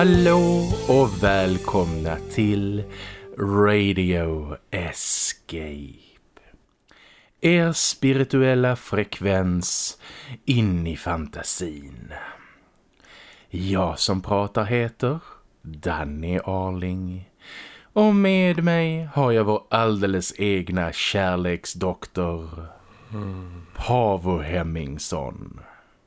Hallå och välkomna till Radio Escape. Er spirituella frekvens in i fantasin. Jag som pratar heter Danny Arling. Och med mig har jag vår alldeles egna kärleksdoktor mm. Pavo Hemmingsson.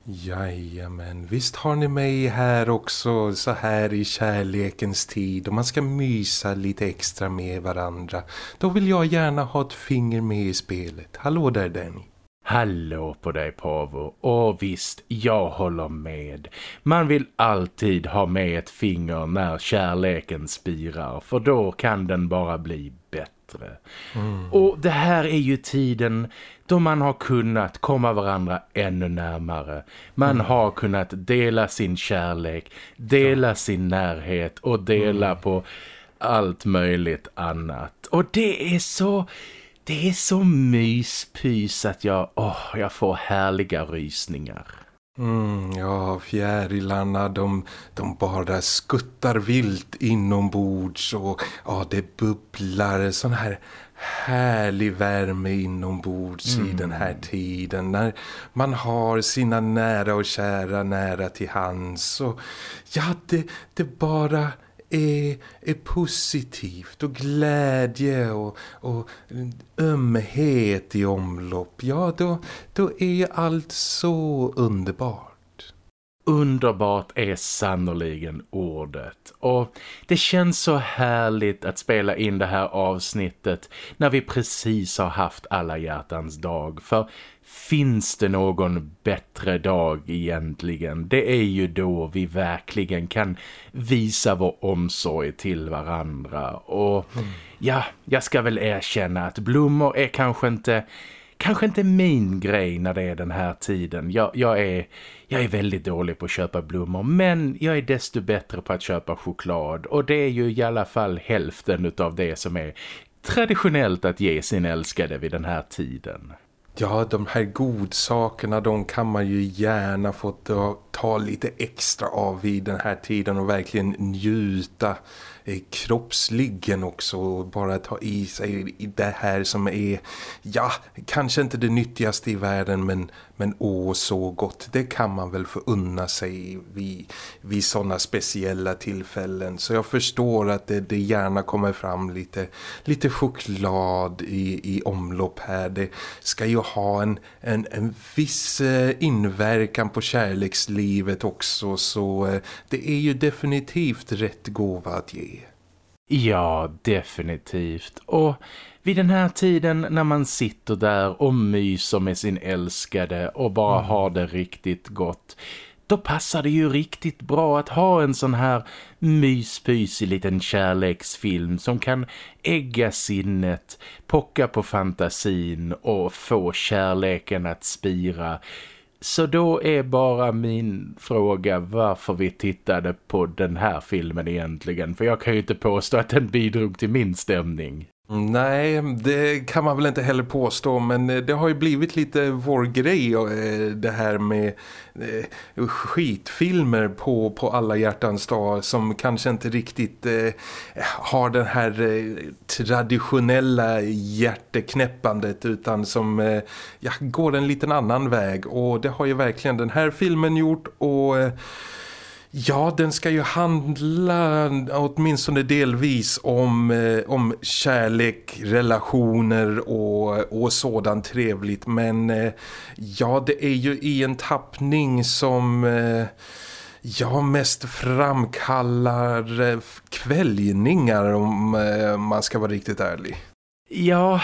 Jajamän, visst har ni mig här också så här i kärlekens tid och man ska mysa lite extra med varandra. Då vill jag gärna ha ett finger med i spelet. Hallå där Danny. Hallå på dig Pavo. Och visst, jag håller med. Man vill alltid ha med ett finger när kärleken spirar för då kan den bara bli bättre. Mm. Och det här är ju tiden då man har kunnat komma varandra ännu närmare. Man mm. har kunnat dela sin kärlek, dela ja. sin närhet och dela mm. på allt möjligt annat. Och det är så... Det är så myspys att jag, åh, jag får härliga rysningar. Mm, ja, fjärilarna de, de bara skuttar vilt inombords och ja, det bubblar sån här härlig värme inombords mm. i den här tiden när man har sina nära och kära nära till hands och ja, det, det bara är, är positivt och glädje och, och ömhet i omlopp, ja då, då är allt så underbart. Underbart är sannoliken ordet och det känns så härligt att spela in det här avsnittet när vi precis har haft alla hjärtans dag för finns det någon bättre dag egentligen? Det är ju då vi verkligen kan visa vår omsorg till varandra och mm. ja, jag ska väl erkänna att blommor är kanske inte kanske inte min grej när det är den här tiden. Jag, jag, är, jag är väldigt dålig på att köpa blommor men jag är desto bättre på att köpa choklad och det är ju i alla fall hälften av det som är traditionellt att ge sin älskade vid den här tiden. Ja, de här godsakerna de kan man ju gärna få ta, ta lite extra av vid den här tiden och verkligen njuta Eh, kroppsligen också och bara ta i sig det här som är, ja, kanske inte det nyttigaste i världen men, men åh så gott. Det kan man väl få unna sig vid, vid sådana speciella tillfällen. Så jag förstår att det, det gärna kommer fram lite, lite choklad i, i omlopp här. Det ska ju ha en, en, en viss eh, inverkan på kärlekslivet också så eh, det är ju definitivt rätt gåva att ge. Ja, definitivt. Och vid den här tiden när man sitter där och myser med sin älskade och bara mm. har det riktigt gott då passar det ju riktigt bra att ha en sån här myspysig liten kärleksfilm som kan ägga sinnet, pocka på fantasin och få kärleken att spira. Så då är bara min fråga varför vi tittade på den här filmen egentligen. För jag kan ju inte påstå att den bidrog till min stämning. Nej, det kan man väl inte heller påstå men eh, det har ju blivit lite vår grej eh, det här med eh, skitfilmer på, på alla hjärtans dag som kanske inte riktigt har den här traditionella hjärteknäppandet utan som ja, går en liten annan väg. Och det har ju verkligen den här filmen gjort och Ja, den ska ju handla åtminstone delvis om, eh, om kärlek, relationer och, och sådant trevligt. Men eh, ja, det är ju i en tappning som... Eh, ja, mest framkallar kväljningar kvällningar om eh, man ska vara riktigt ärlig. Ja,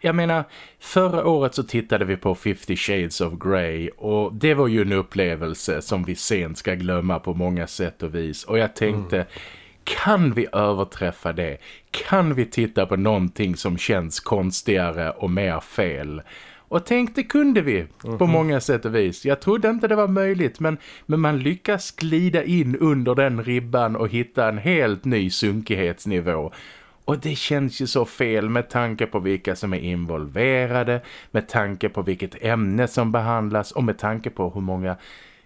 jag menar, förra året så tittade vi på 50 Shades of Grey och det var ju en upplevelse som vi sent ska glömma på många sätt och vis. Och jag tänkte, mm. kan vi överträffa det? Kan vi titta på någonting som känns konstigare och mer fel? Och tänkte kunde vi på mm -hmm. många sätt och vis. Jag trodde inte det var möjligt men, men man lyckas glida in under den ribban och hitta en helt ny sunkighetsnivå. Och det känns ju så fel med tanke på vilka som är involverade, med tanke på vilket ämne som behandlas och med tanke på hur många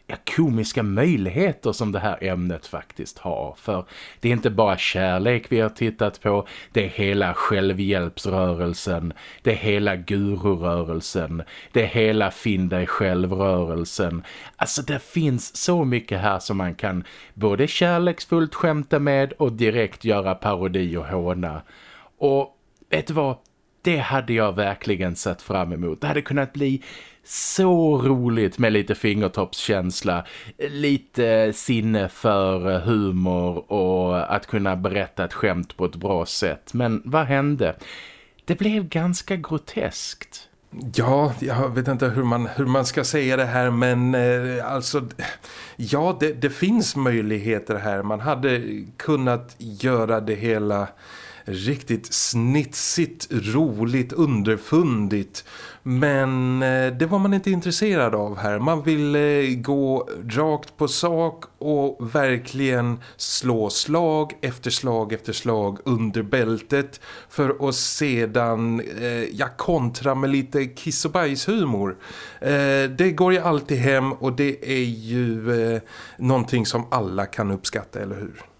ja, komiska möjligheter som det här ämnet faktiskt har. För det är inte bara kärlek vi har tittat på, det är hela självhjälpsrörelsen, det är hela gururörelsen, det är hela finn dig självrörelsen. Alltså det finns så mycket här som man kan både kärleksfullt skämta med och direkt göra parodi och håna. Och vet du vad? Det hade jag verkligen sett fram emot. Det hade kunnat bli så roligt med lite fingertoppskänsla, lite sinne för humor och att kunna berätta ett skämt på ett bra sätt. Men vad hände? Det blev ganska groteskt. Ja, jag vet inte hur man, hur man ska säga det här men eh, alltså ja det, det finns möjligheter här. Man hade kunnat göra det hela riktigt snitsigt, roligt, underfundigt. Men eh, det var man inte intresserad av här. Man ville eh, gå rakt på sak och verkligen slå slag efter slag efter slag under bältet för att sedan eh, ja, kontra med lite kiss och bajshumor. Eh, det går ju alltid hem och det är ju eh, någonting som alla kan uppskatta, eller hur?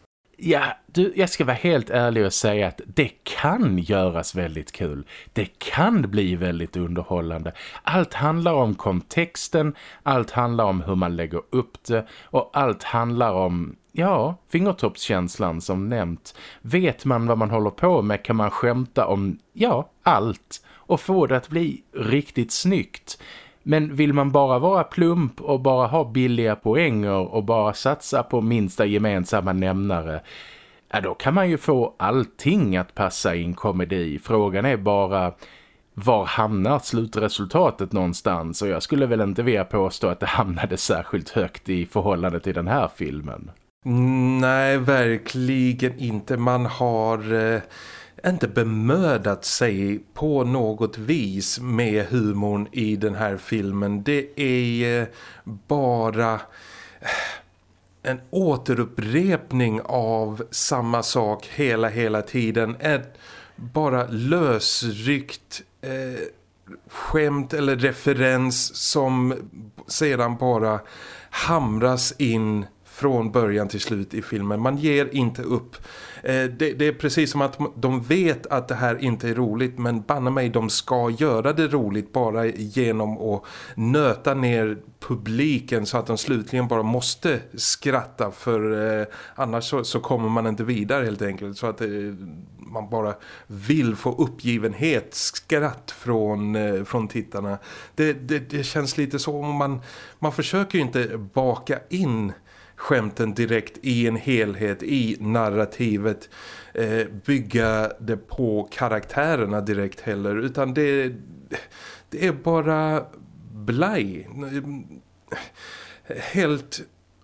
Ja, du, jag ska vara helt ärlig och säga att det kan göras väldigt kul. Det kan bli väldigt underhållande. Allt handlar om kontexten, allt handlar om hur man lägger upp det och allt handlar om, ja, fingertoppskänslan som nämnt. Vet man vad man håller på med kan man skämta om, ja, allt och få det att bli riktigt snyggt. Men vill man bara vara plump och bara ha billiga poänger och bara satsa på minsta gemensamma nämnare ja då kan man ju få allting att passa i en komedi. Frågan är bara var hamnar slutresultatet någonstans och jag skulle väl inte vilja påstå att det hamnade särskilt högt i förhållande till den här filmen. Mm, nej, verkligen inte. Man har... Eh inte bemödat sig på något vis med humorn i den här filmen. Det är eh, bara eh, en återupprepning av samma sak hela hela tiden. Ett bara lösryckt eh, skämt eller referens som sedan bara hamras in från början till slut i filmen. Man ger inte upp. Eh, det, det, är precis som att de vet att det här inte är roligt men banna mig, de ska göra det roligt bara genom att nöta ner publiken så att de slutligen bara måste skratta för eh, annars så, så, kommer man inte vidare helt enkelt så att eh, man bara vill få uppgivenhet, skratt från, eh, från tittarna. Det, det, det känns lite så man, man försöker ju inte baka in skämten direkt i en helhet, i narrativet eh, bygga det på karaktärerna direkt heller. Utan det, det är bara blaj. Helt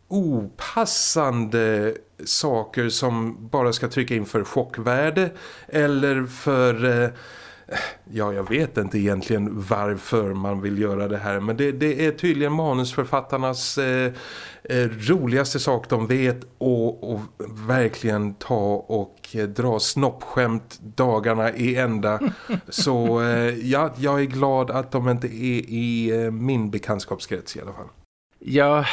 opassande saker som bara ska trycka in för chockvärde eller för eh, ja jag vet inte egentligen varför man vill göra det här men det, det är tydligen manusförfattarnas eh, eh, roligaste sak de vet och, och verkligen ta och eh, dra snoppskämt dagarna i ända så eh, ja, jag är glad att de inte är i min bekantskapskrets i alla fall. Ja,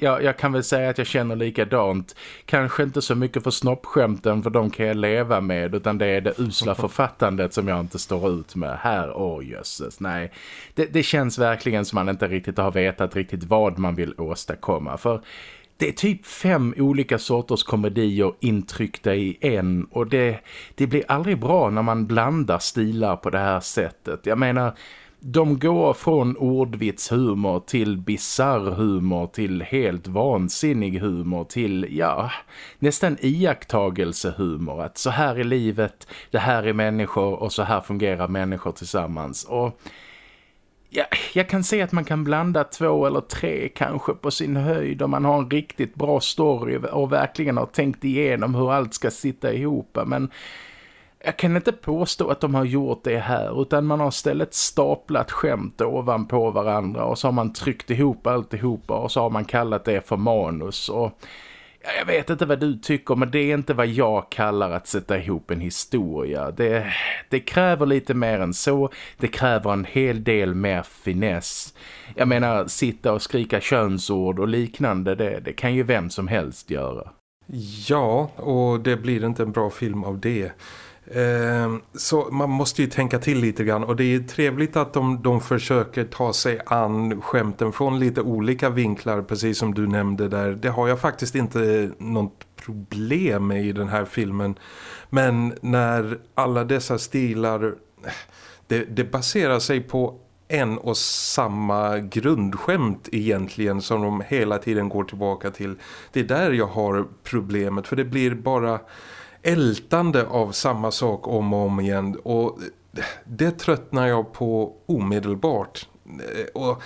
ja, jag kan väl säga att jag känner likadant. Kanske inte så mycket för snoppskämten för de kan jag leva med utan det är det usla författandet som jag inte står ut med. Här, åh jösses, nej. Det, det känns verkligen som man inte riktigt har vetat riktigt vad man vill åstadkomma. För det är typ fem olika sorters komedier intryckta i en och det, det blir aldrig bra när man blandar stilar på det här sättet. Jag menar, de går från ordvitshumor till bizarr humor till helt vansinnig humor till, ja, nästan iakttagelsehumor. Att så här är livet, det här är människor och så här fungerar människor tillsammans. Och ja, jag kan se att man kan blanda två eller tre kanske på sin höjd om man har en riktigt bra story och verkligen har tänkt igenom hur allt ska sitta ihop. Men jag kan inte påstå att de har gjort det här utan man har istället staplat skämt ovanpå varandra och så har man tryckt ihop alltihopa och så har man kallat det för manus och jag vet inte vad du tycker men det är inte vad jag kallar att sätta ihop en historia. Det, det kräver lite mer än så. Det kräver en hel del mer finess. Jag menar, sitta och skrika könsord och liknande, det, det kan ju vem som helst göra. Ja, och det blir inte en bra film av det. Ehm, så man måste ju tänka till lite grann och det är trevligt att de, de försöker ta sig an skämten från lite olika vinklar precis som du nämnde där. Det har jag faktiskt inte något problem med i den här filmen. Men när alla dessa stilar, det, det baserar sig på en och samma grundskämt egentligen som de hela tiden går tillbaka till. Det är där jag har problemet för det blir bara ältande av samma sak om och om igen och det tröttnar jag på omedelbart. Och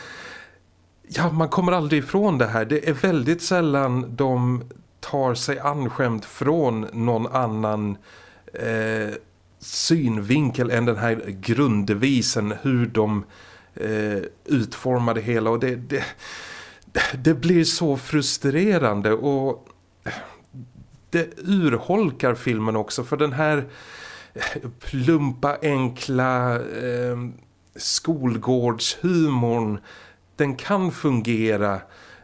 ja, man kommer aldrig ifrån det här. Det är väldigt sällan de tar sig anskämt från någon annan eh, synvinkel än den här grunddevisen hur de eh, utformar det hela och det, det, det blir så frustrerande och det urholkar filmen också för den här eh, plumpa, enkla eh, skolgårdshumorn den kan fungera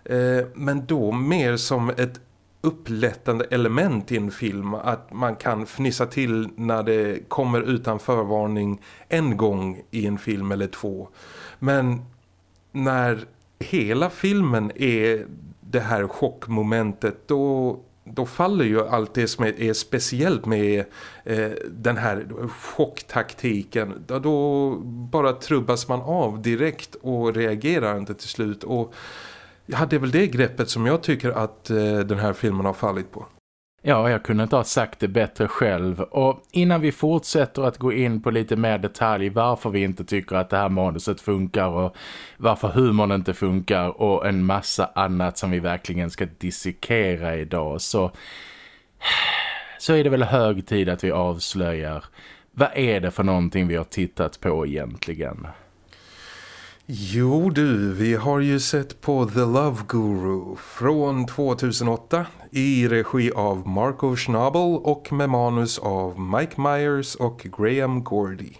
eh, men då mer som ett upplättande element i en film att man kan fnissa till när det kommer utan förvarning en gång i en film eller två. Men när hela filmen är det här chockmomentet då då faller ju allt det som är, speciellt med eh, den här chocktaktiken. Då, då bara trubbas man av direkt och reagerar inte till slut. Och ja, det är väl det greppet som jag tycker att eh, den här filmen har fallit på. Ja, jag kunde inte ha sagt det bättre själv. Och innan vi fortsätter att gå in på lite mer detalj varför vi inte tycker att det här manuset funkar och varför humorn inte funkar och en massa annat som vi verkligen ska dissekera idag så, så är det väl hög tid att vi avslöjar vad är det för någonting vi har tittat på egentligen? Jo du, vi har ju sett på The Love Guru från 2008 i regi av Marco Schnabel och med manus av Mike Myers och Graham Gordy.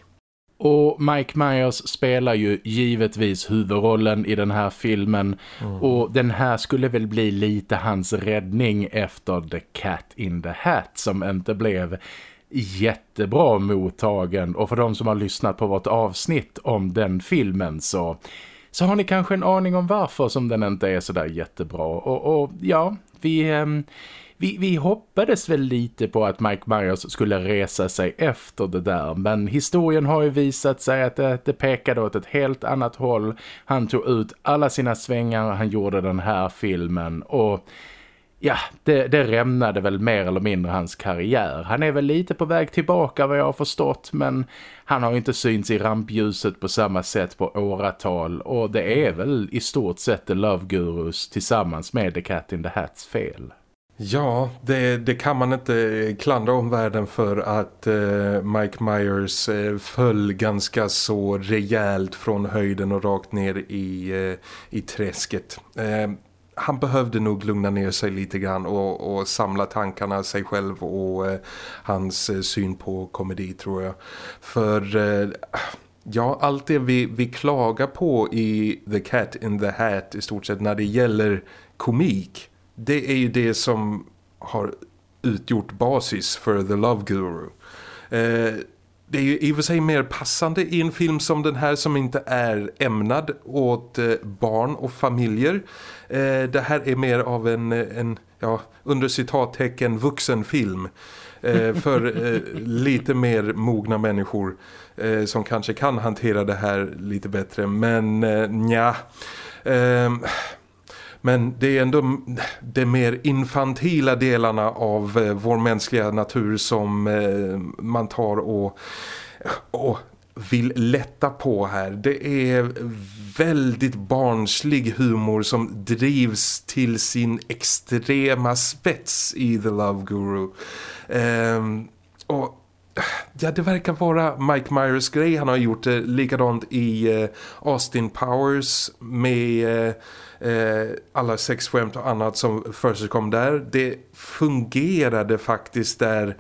Och Mike Myers spelar ju givetvis huvudrollen i den här filmen mm. och den här skulle väl bli lite hans räddning efter The Cat in the Hat som inte blev jättebra mottagen. Och för de som har lyssnat på vårt avsnitt om den filmen så, så har ni kanske en aning om varför som den inte är så där jättebra. Och, och ja, vi, ehm, vi, vi hoppades väl lite på att Mike Myers skulle resa sig efter det där. Men historien har ju visat sig att det, det pekade åt ett helt annat håll. Han tog ut alla sina svängar, han gjorde den här filmen. Och ja, det, det rämnade väl mer eller mindre hans karriär. Han är väl lite på väg tillbaka vad jag har förstått men han har inte synts i rampljuset på samma sätt på åratal och det är väl i stort sett The Love Gurus tillsammans med The Cat in the Hats fel. Ja, det, det, kan man inte klandra om världen för att eh, Mike Myers eh, föll ganska så rejält från höjden och rakt ner i, eh, i träsket. Han behövde nog lugna ner sig lite grann och, och samla tankarna sig själv och eh, hans eh, syn på komedi tror jag. För eh, ja, allt det vi, vi klagar på i The Cat in the Hat i stort sett när det gäller komik det är ju det som har utgjort basis för The Love Guru. Eh, det är ju i och för sig mer passande i en film som den här som inte är ämnad åt eh, barn och familjer. Eh, det här är mer av en, eh, en ja, under citattecken vuxenfilm för lite mer mogna människor som kanske kan hantera det här lite bättre. Men eh, ja... Um, ehm, men det är ändå de mer infantila delarna av eh, vår mänskliga natur som eh, man tar och, och vill lätta på här. Det är väldigt barnslig humor som drivs till sin extrema spets i The Love Guru. Ehm, och ja, det verkar vara Mike Myers grej. Han har gjort det likadant i eh, Austin Powers med eh, eh alla sexskämt och annat som förekom där. Det fungerade faktiskt där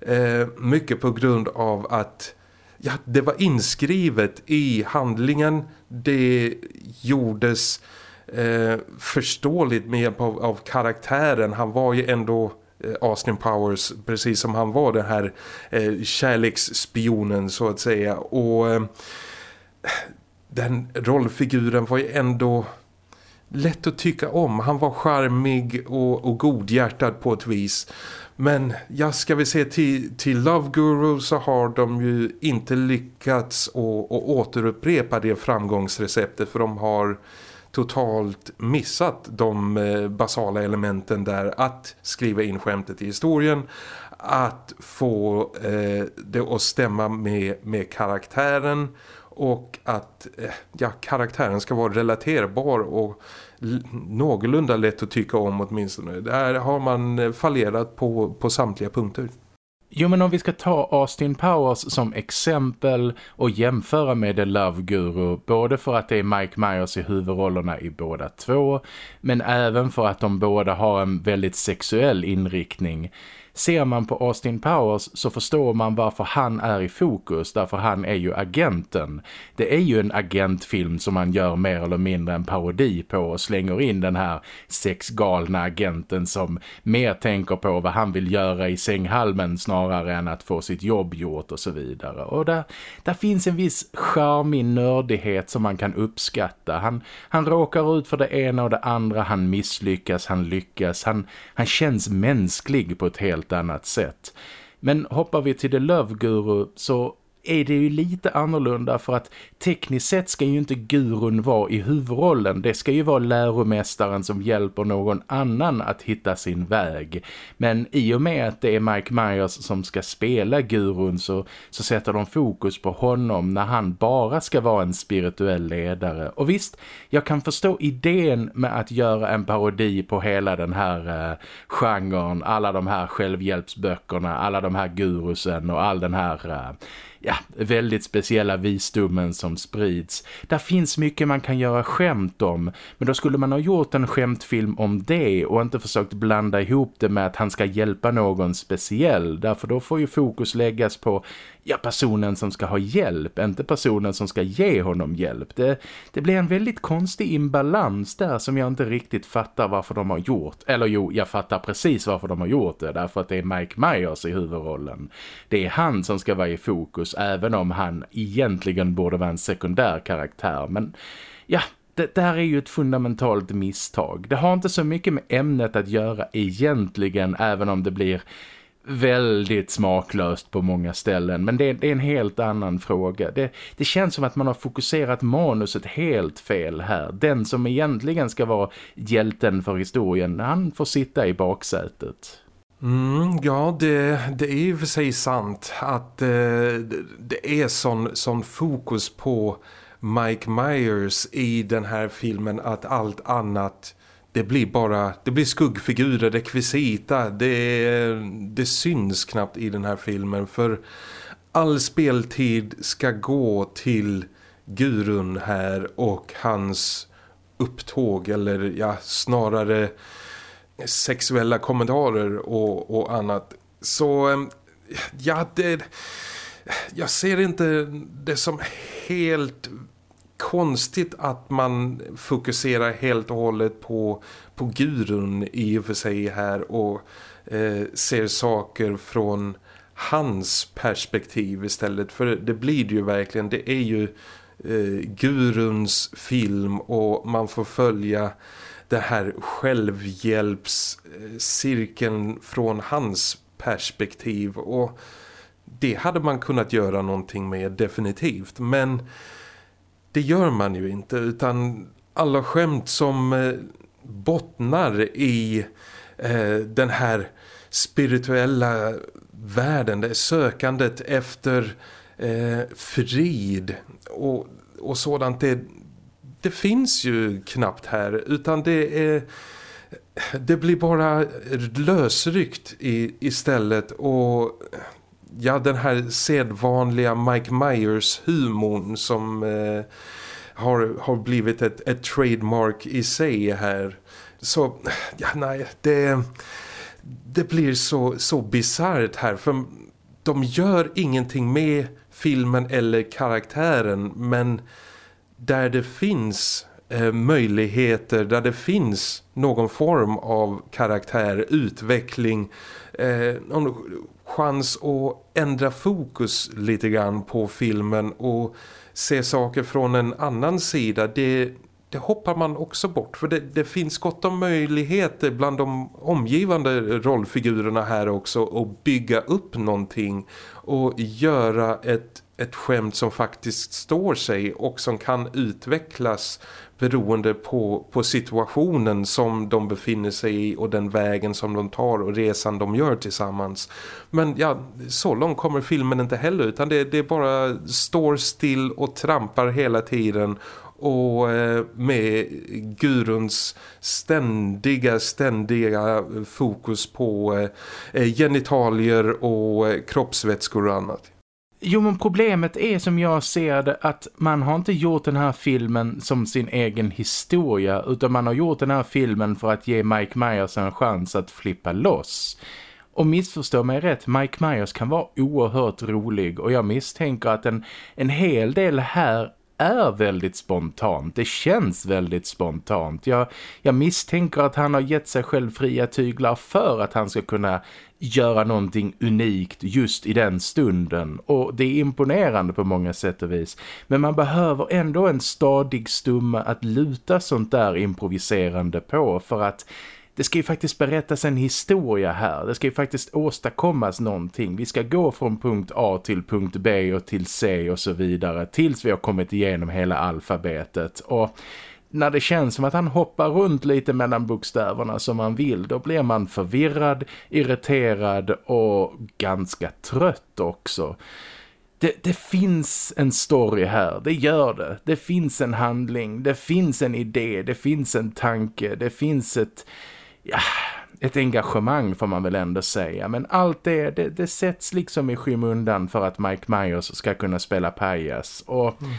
eh, mycket på grund av att ja, det var inskrivet i handlingen. Det gjordes eh, förståeligt med hjälp av, av karaktären. Han var ju ändå Eh, Austin Powers precis som han var den här eh, kärleksspionen så att säga och eh, den rollfiguren var ju ändå lätt att tycka om. Han var charmig och, och godhjärtad på ett vis. Men ja, ska vi se till, till Love Guru så har de ju inte lyckats att, att återupprepa det framgångsreceptet för de har totalt missat de eh, basala elementen där att skriva in skämtet i historien att få eh, det att stämma med, med karaktären och att eh, ja, karaktären ska vara relaterbar och någorlunda lätt att tycka om åtminstone. Där har man eh, fallerat på, på samtliga punkter. Jo men om vi ska ta Austin Powers som exempel och jämföra med The Love Guru både för att det är Mike Myers i huvudrollerna i båda två men även för att de båda har en väldigt sexuell inriktning. Ser man på Austin Powers så förstår man varför han är i fokus, därför han är ju agenten. Det är ju en agentfilm som man gör mer eller mindre en parodi på och slänger in den här sexgalna agenten som mer tänker på vad han vill göra i sänghalmen snarare än att få sitt jobb gjort och så vidare. Och där, där finns en viss charmig nördighet som man kan uppskatta. Han, han råkar ut för det ena och det andra, han misslyckas, han lyckas, han, han känns mänsklig på ett helt helt annat sätt. Men hoppar vi till The Love Guru så är det ju lite annorlunda för att tekniskt sett ska ju inte gurun vara i huvudrollen. Det ska ju vara läromästaren som hjälper någon annan att hitta sin väg. Men i och med att det är Mike Myers som ska spela gurun så, så sätter de fokus på honom när han bara ska vara en spirituell ledare. Och visst, jag kan förstå idén med att göra en parodi på hela den här eh, genren, alla de här självhjälpsböckerna, alla de här gurusen och all den här... Eh, ja, väldigt speciella visdomen som sprids. Där finns mycket man kan göra skämt om, men då skulle man ha gjort en skämtfilm om det och inte försökt blanda ihop det med att han ska hjälpa någon speciell. Därför då får ju fokus läggas på ja, personen som ska ha hjälp, inte personen som ska ge honom hjälp. Det, det blir en väldigt konstig imbalans där som jag inte riktigt fattar varför de har gjort. Eller jo, jag fattar precis varför de har gjort det, därför att det är Mike Myers i huvudrollen. Det är han som ska vara i fokus, även om han egentligen borde vara en sekundär karaktär. Men ja, det där är ju ett fundamentalt misstag. Det har inte så mycket med ämnet att göra egentligen, även om det blir väldigt smaklöst på många ställen. Men det, det är en helt annan fråga. Det, det, känns som att man har fokuserat manuset helt fel här. Den som egentligen ska vara hjälten för historien, han får sitta i baksätet. Mm, ja, det, det är ju för sig sant att eh, det är sån, sån fokus på Mike Myers i den här filmen att allt annat det blir bara det blir skuggfigurer, rekvisita. Det, det syns knappt i den här filmen. För all speltid ska gå till gurun här och hans upptåg eller ja, snarare sexuella kommentarer och, och annat. Så ja det jag ser inte det som helt konstigt att man fokuserar helt och hållet på, på gurun i och för sig här och eh, ser saker från hans perspektiv istället. För det blir det ju verkligen, det är ju eh, guruns film och man får följa det här självhjälpscirkeln från hans perspektiv och det hade man kunnat göra någonting med definitivt men det gör man ju inte utan alla skämt som eh, bottnar i eh, den här spirituella världen, det sökandet efter eh, frid och, och sådant det, det finns ju knappt här utan det är det blir bara lösryckt i, istället och ja, den här sedvanliga Mike Myers-humorn som eh, har, har blivit ett, ett trademark i sig här. Så, ja, nej, det, det blir så, så bizarrt här för de gör ingenting med filmen eller karaktären men där det finns eh, möjligheter, där det finns någon form av karaktär, utveckling, eh, någon chans att ändra fokus lite grann på filmen och se saker från en annan sida, det, det hoppar man också bort. För det, det, finns gott om möjligheter bland de omgivande rollfigurerna här också att bygga upp någonting och göra ett, ett skämt som faktiskt står sig och som kan utvecklas beroende på, på situationen som de befinner sig i och den vägen som de tar och resan de gör tillsammans. Men ja, så långt kommer filmen inte heller utan det, det bara står still och trampar hela tiden och eh, med guruns ständiga, ständiga fokus på eh, eh, genitalier och kroppsvätskor och annat. Jo men problemet är som jag ser det att man har inte gjort den här filmen som sin egen historia utan man har gjort den här filmen för att ge Mike Myers en chans att flippa loss. Och missförstå mig rätt, Mike Myers kan vara oerhört rolig och jag misstänker att en, en hel del här är väldigt spontant. Det känns väldigt spontant. Jag, jag misstänker att han har gett sig själv fria tyglar för att han ska kunna göra någonting unikt just i den stunden. Och det är imponerande på många sätt och vis. Men man behöver ändå en stadig stumma att luta sånt där improviserande på för att det ska ju faktiskt berättas en historia här. Det ska ju faktiskt åstadkommas någonting. Vi ska gå från punkt A till punkt B och till C och så vidare tills vi har kommit igenom hela alfabetet. Och när det känns som att han hoppar runt lite mellan bokstäverna som man vill, då blir man förvirrad, irriterad och ganska trött också. Det, det, finns en story här, det gör det. Det finns en handling, det finns en idé, det finns en tanke, det finns ett ja, ett engagemang får man väl ändå säga. Men allt det, det, det sätts liksom i skymundan för att Mike Myers ska kunna spela pajas. Och mm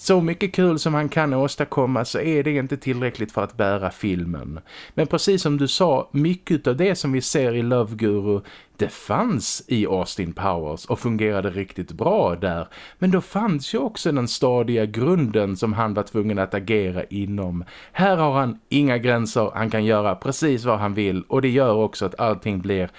så mycket kul som han kan åstadkomma så är det inte tillräckligt för att bära filmen. Men precis som du sa, mycket av det som vi ser i Love Guru det fanns i Austin Powers och fungerade riktigt bra där. Men då fanns ju också den stadiga grunden som han var tvungen att agera inom. Här har han inga gränser, han kan göra precis vad han vill och det gör också att allting blir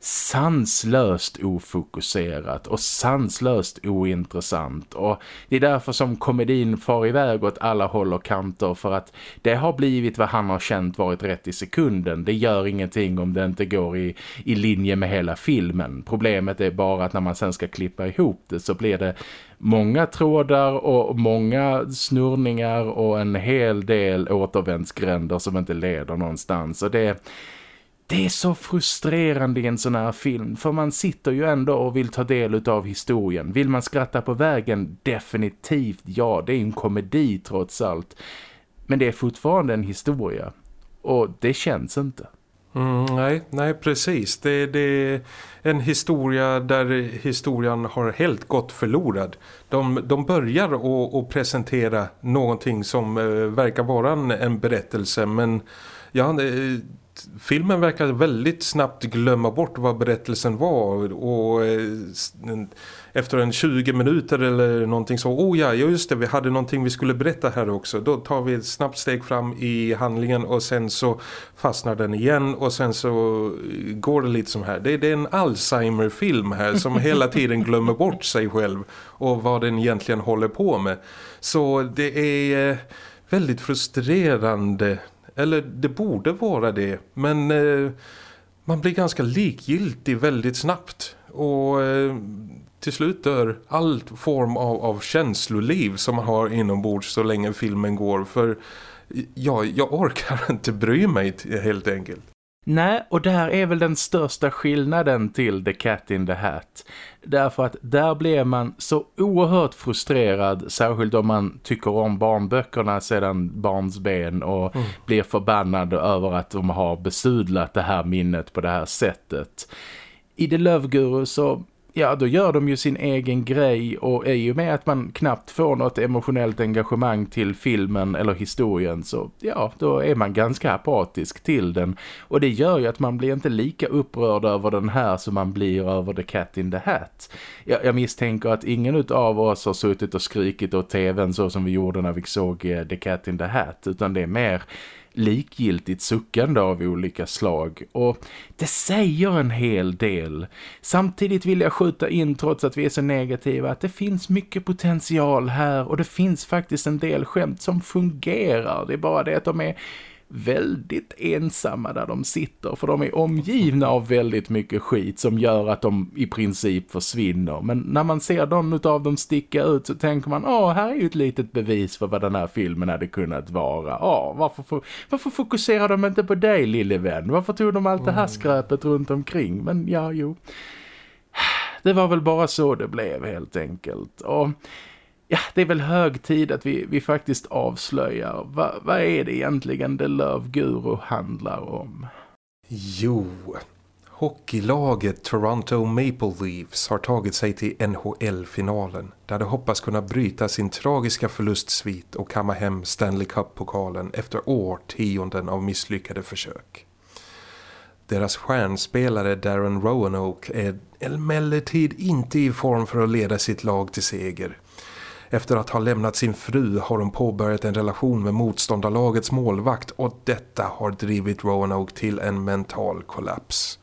sanslöst ofokuserat och sanslöst ointressant och det är därför som komedin far iväg åt alla håll och kanter för att det har blivit vad han har känt varit rätt i sekunden. Det gör ingenting om det inte går i, i linje med hela filmen. Problemet är bara att när man sen ska klippa ihop det så blir det många trådar och många snurrningar och en hel del återvändsgränder som inte leder någonstans och det det är så frustrerande i en sån här film för man sitter ju ändå och vill ta del av historien. Vill man skratta på vägen? Definitivt ja, det är en komedi trots allt. Men det är fortfarande en historia och det känns inte. Mm, nej, nej precis. Det, det, är en historia där historien har helt gått förlorad. De, de börjar att presentera någonting som eh, verkar vara en, en berättelse men ja, det, filmen verkar väldigt snabbt glömma bort vad berättelsen var och eh, efter en 20 minuter eller någonting så, oh ja, just det, vi hade någonting vi skulle berätta här också. Då tar vi ett snabbt steg fram i handlingen och sen så fastnar den igen och sen så går det lite som här. Det, det är en Alzheimer-film här som hela tiden glömmer bort sig själv och vad den egentligen håller på med. Så det är eh, väldigt frustrerande eller det borde vara det. Men eh, man blir ganska likgiltig väldigt snabbt. Och eh, till slut dör all form av, av känsloliv som man har inombords så länge filmen går. För ja, jag orkar inte bry mig helt enkelt. Nej, och där är väl den största skillnaden till The Cat in the Hat. Därför att där blir man så oerhört frustrerad, särskilt om man tycker om barnböckerna sedan barns ben och mm. blir förbannad över att de har besudlat det här minnet på det här sättet. I The Love Guru så ja då gör de ju sin egen grej och i och med att man knappt får något emotionellt engagemang till filmen eller historien så ja, då är man ganska apatisk till den och det gör ju att man blir inte lika upprörd över den här som man blir över The Cat in the Hat. Jag, jag misstänker att ingen av oss har suttit och skrikit åt tvn så som vi gjorde när vi såg eh, The Cat in the Hat utan det är mer likgiltigt suckande av olika slag och det säger en hel del. Samtidigt vill jag skjuta in trots att vi är så negativa att det finns mycket potential här och det finns faktiskt en del skämt som fungerar. Det är bara det att de är väldigt ensamma där de sitter för de är omgivna av väldigt mycket skit som gör att de i princip försvinner. Men när man ser någon av dem sticka ut så tänker man, åh här är ju ett litet bevis för vad den här filmen hade kunnat vara. Åh, varför, varför fokuserar de inte på dig lille vän? Varför tog de allt det här mm. skräpet runt omkring? Men ja, jo. Det var väl bara så det blev helt enkelt. Och ja, det är väl hög tid att vi, vi faktiskt avslöjar vad, vad är det egentligen The Love Guru handlar om? Jo, hockeylaget Toronto Maple Leafs har tagit sig till NHL-finalen där de hoppas kunna bryta sin tragiska förlustsvit och kamma hem Stanley Cup-pokalen efter årtionden av misslyckade försök. Deras stjärnspelare Darren Roanoke är emellertid inte i form för att leda sitt lag till seger- efter att ha lämnat sin fru har hon påbörjat en relation med motståndarlagets målvakt och detta har drivit Roanoke till en mental kollaps.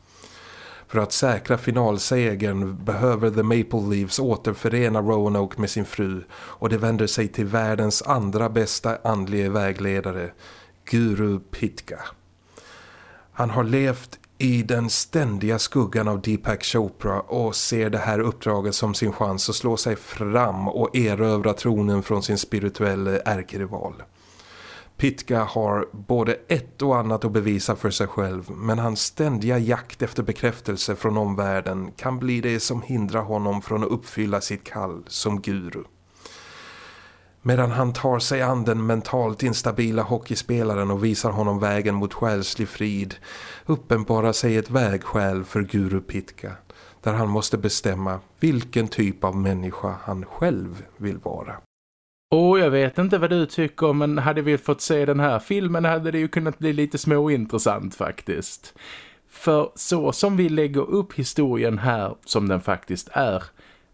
För att säkra finalsegern behöver The Maple Leafs återförena Roanoke med sin fru och det vänder sig till världens andra bästa andliga vägledare, Guru Pitka. Han har levt i den ständiga skuggan av Deepak Chopra och ser det här uppdraget som sin chans att slå sig fram och erövra tronen från sin spirituella ärkerival. Pitka har både ett och annat att bevisa för sig själv men hans ständiga jakt efter bekräftelse från omvärlden kan bli det som hindrar honom från att uppfylla sitt kall som guru medan han tar sig an den mentalt instabila hockeyspelaren och visar honom vägen mot själslig frid uppenbarar sig ett vägskäl för Guru Pitka där han måste bestämma vilken typ av människa han själv vill vara. Och jag vet inte vad du tycker men hade vi fått se den här filmen hade det ju kunnat bli lite småintressant faktiskt. För så som vi lägger upp historien här som den faktiskt är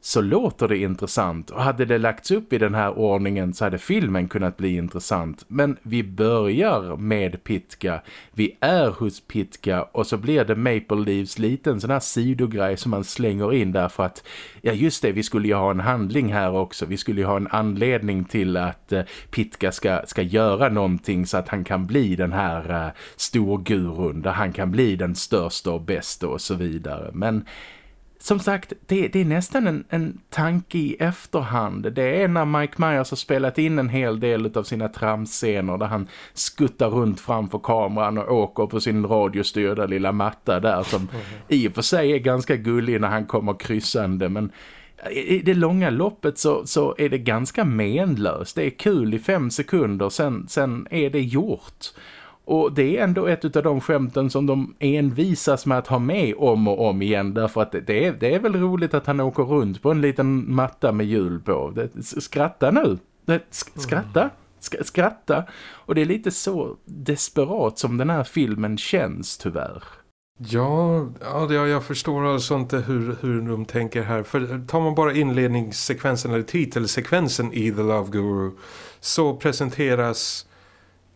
så låter det intressant och hade det lagts upp i den här ordningen så hade filmen kunnat bli intressant. Men vi börjar med Pitka, vi är hos Pitka och så blir det Maple Leaves liten sån här sidogrej som man slänger in där för att, ja just det, vi skulle ju ha en handling här också. Vi skulle ju ha en anledning till att eh, Pitka ska, ska göra någonting så att han kan bli den här eh, storgurun, där han kan bli den största och bästa och så vidare. Men som sagt, det, det är nästan en, en tanke i efterhand. Det är när Mike Myers har spelat in en hel del av sina tramscener där han skuttar runt framför kameran och åker på sin radiostyrda lilla matta där som mm. i och för sig är ganska gullig när han kommer kryssande men i det långa loppet så, så är det ganska menlöst. Det är kul i fem sekunder, sen, sen är det gjort. Och det är ändå ett av de skämten som de envisas med att ha med om och om igen. Därför att det är, det är väl roligt att han åker runt på en liten matta med hjul på. Skratta nu. Det, skratta. Sk skratta. Och det är lite så desperat som den här filmen känns tyvärr. Ja, ja jag förstår alltså inte hur, hur de tänker här. För tar man bara inledningssekvensen eller titelsekvensen i The Love Guru så presenteras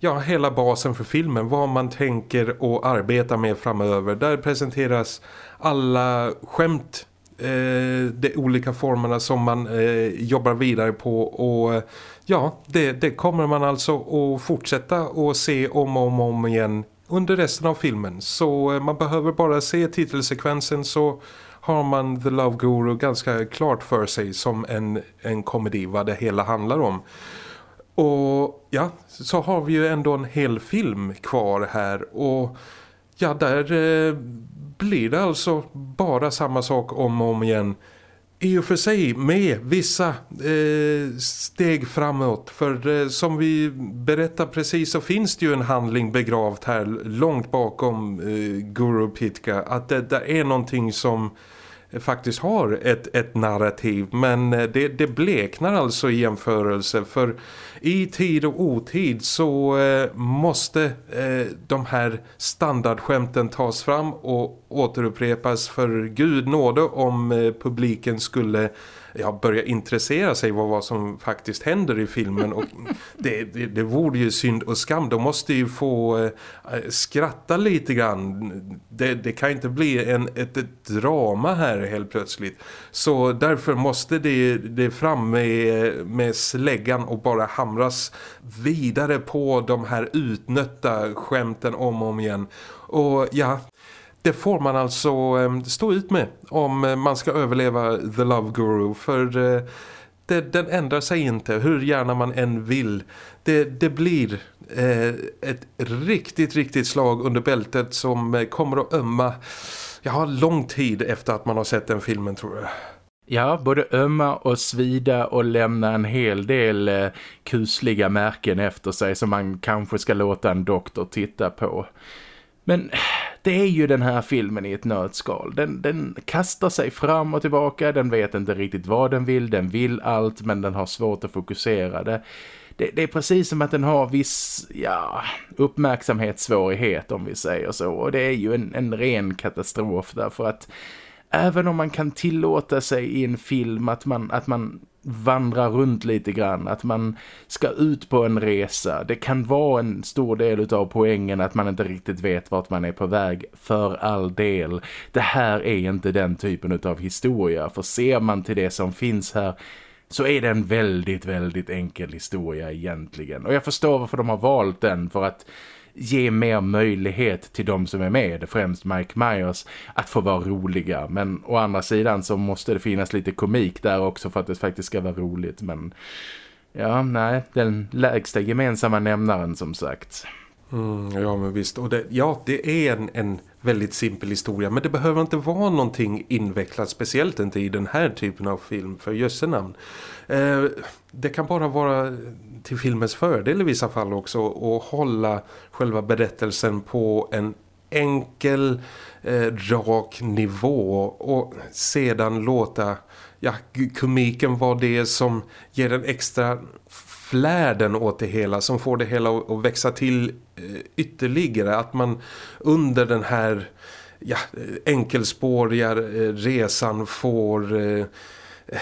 ja, hela basen för filmen. Vad man tänker och arbeta med framöver. Där presenteras alla skämt, eh, de olika formerna som man eh, jobbar vidare på. Och eh, ja, det, det kommer man alltså att fortsätta och se om och om, om igen under resten av filmen. Så eh, man behöver bara se titelsekvensen så har man The Love Guru ganska klart för sig som en, en komedi vad det hela handlar om. Och ja, så har vi ju ändå en hel film kvar här. Och ja, där eh, blir det alltså bara samma sak om och om igen. I och för sig med vissa eh, steg framåt. För eh, som vi berättar precis så finns det ju en handling begravt här långt bakom eh, Guru Pitka. Att det, det är någonting som faktiskt har ett, ett narrativ men eh, det, det bleknar alltså i jämförelse för i tid och otid så eh, måste eh, de här standardskämten tas fram och återupprepas för gud nåde om eh, publiken skulle ja, börja intressera sig vad, vad som faktiskt händer i filmen och det, det, det vore ju synd och skam. De måste ju få eh, skratta lite grann. Det, det kan inte bli en, ett, ett drama här helt plötsligt. Så därför måste det, det fram med, med släggan och bara hamras vidare på de här utnötta skämten om och om igen. Och ja, det får man alltså eh, stå ut med om eh, man ska överleva The Love Guru för eh, det, den ändrar sig inte hur gärna man än vill. Det, det blir ett riktigt, riktigt slag under bältet som kommer att ömma ja, lång tid efter att man har sett den filmen tror jag. Ja, både ömma och svida och lämna en hel del eh, kusliga märken efter sig som man kanske ska låta en doktor titta på. Men det är ju den här filmen i ett nötskal. Den, den kastar sig fram och tillbaka. Den vet inte riktigt vad den vill. Den vill allt men den har svårt att fokusera det. Det, det är precis som att den har viss ja, uppmärksamhetssvårighet om vi säger så. Och det är ju en, en ren katastrof därför att även om man kan tillåta sig i en film att man, att man vandra runt lite grann, att man ska ut på en resa. Det kan vara en stor del av poängen att man inte riktigt vet vart man är på väg för all del. Det här är inte den typen av historia, för ser man till det som finns här så är det en väldigt, väldigt enkel historia egentligen. Och jag förstår varför de har valt den, för att ge mer möjlighet till de som är med, främst Mike Myers, att få vara roliga. Men å andra sidan så måste det finnas lite komik där också för att det faktiskt ska vara roligt. Men ja, nej, den lägsta gemensamma nämnaren som sagt. Mm, ja men visst, och det, ja det är en, en väldigt simpel historia men det behöver inte vara någonting invecklat speciellt inte i den här typen av film för jössenamn. Eh, det kan bara vara till filmens fördel i vissa fall också och hålla själva berättelsen på en enkel, eh, rak nivå och sedan låta ja, komiken vara det som ger en extra flärden åt det hela som får det hela att växa till eh, ytterligare. Att man under den här ja, eh, enkelspåriga eh, resan får eh,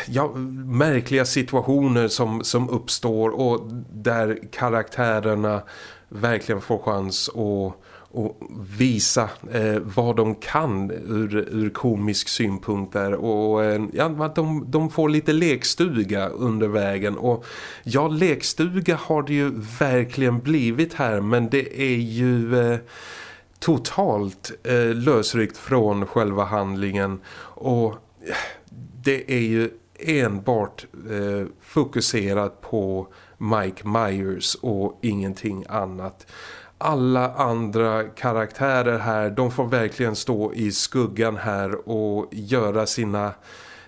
ja, märkliga situationer som, som uppstår och där karaktärerna verkligen får chans att och visa eh, vad de kan ur, ur komisk synpunkt där. Och eh, ja, de, de får lite lekstuga under vägen. Och ja, lekstuga har det ju verkligen blivit här men det är ju eh, totalt eh, lösryckt från själva handlingen. Och eh, det är ju enbart eh, fokuserat på Mike Myers och ingenting annat. Alla andra karaktärer här, de får verkligen stå i skuggan här och göra sina,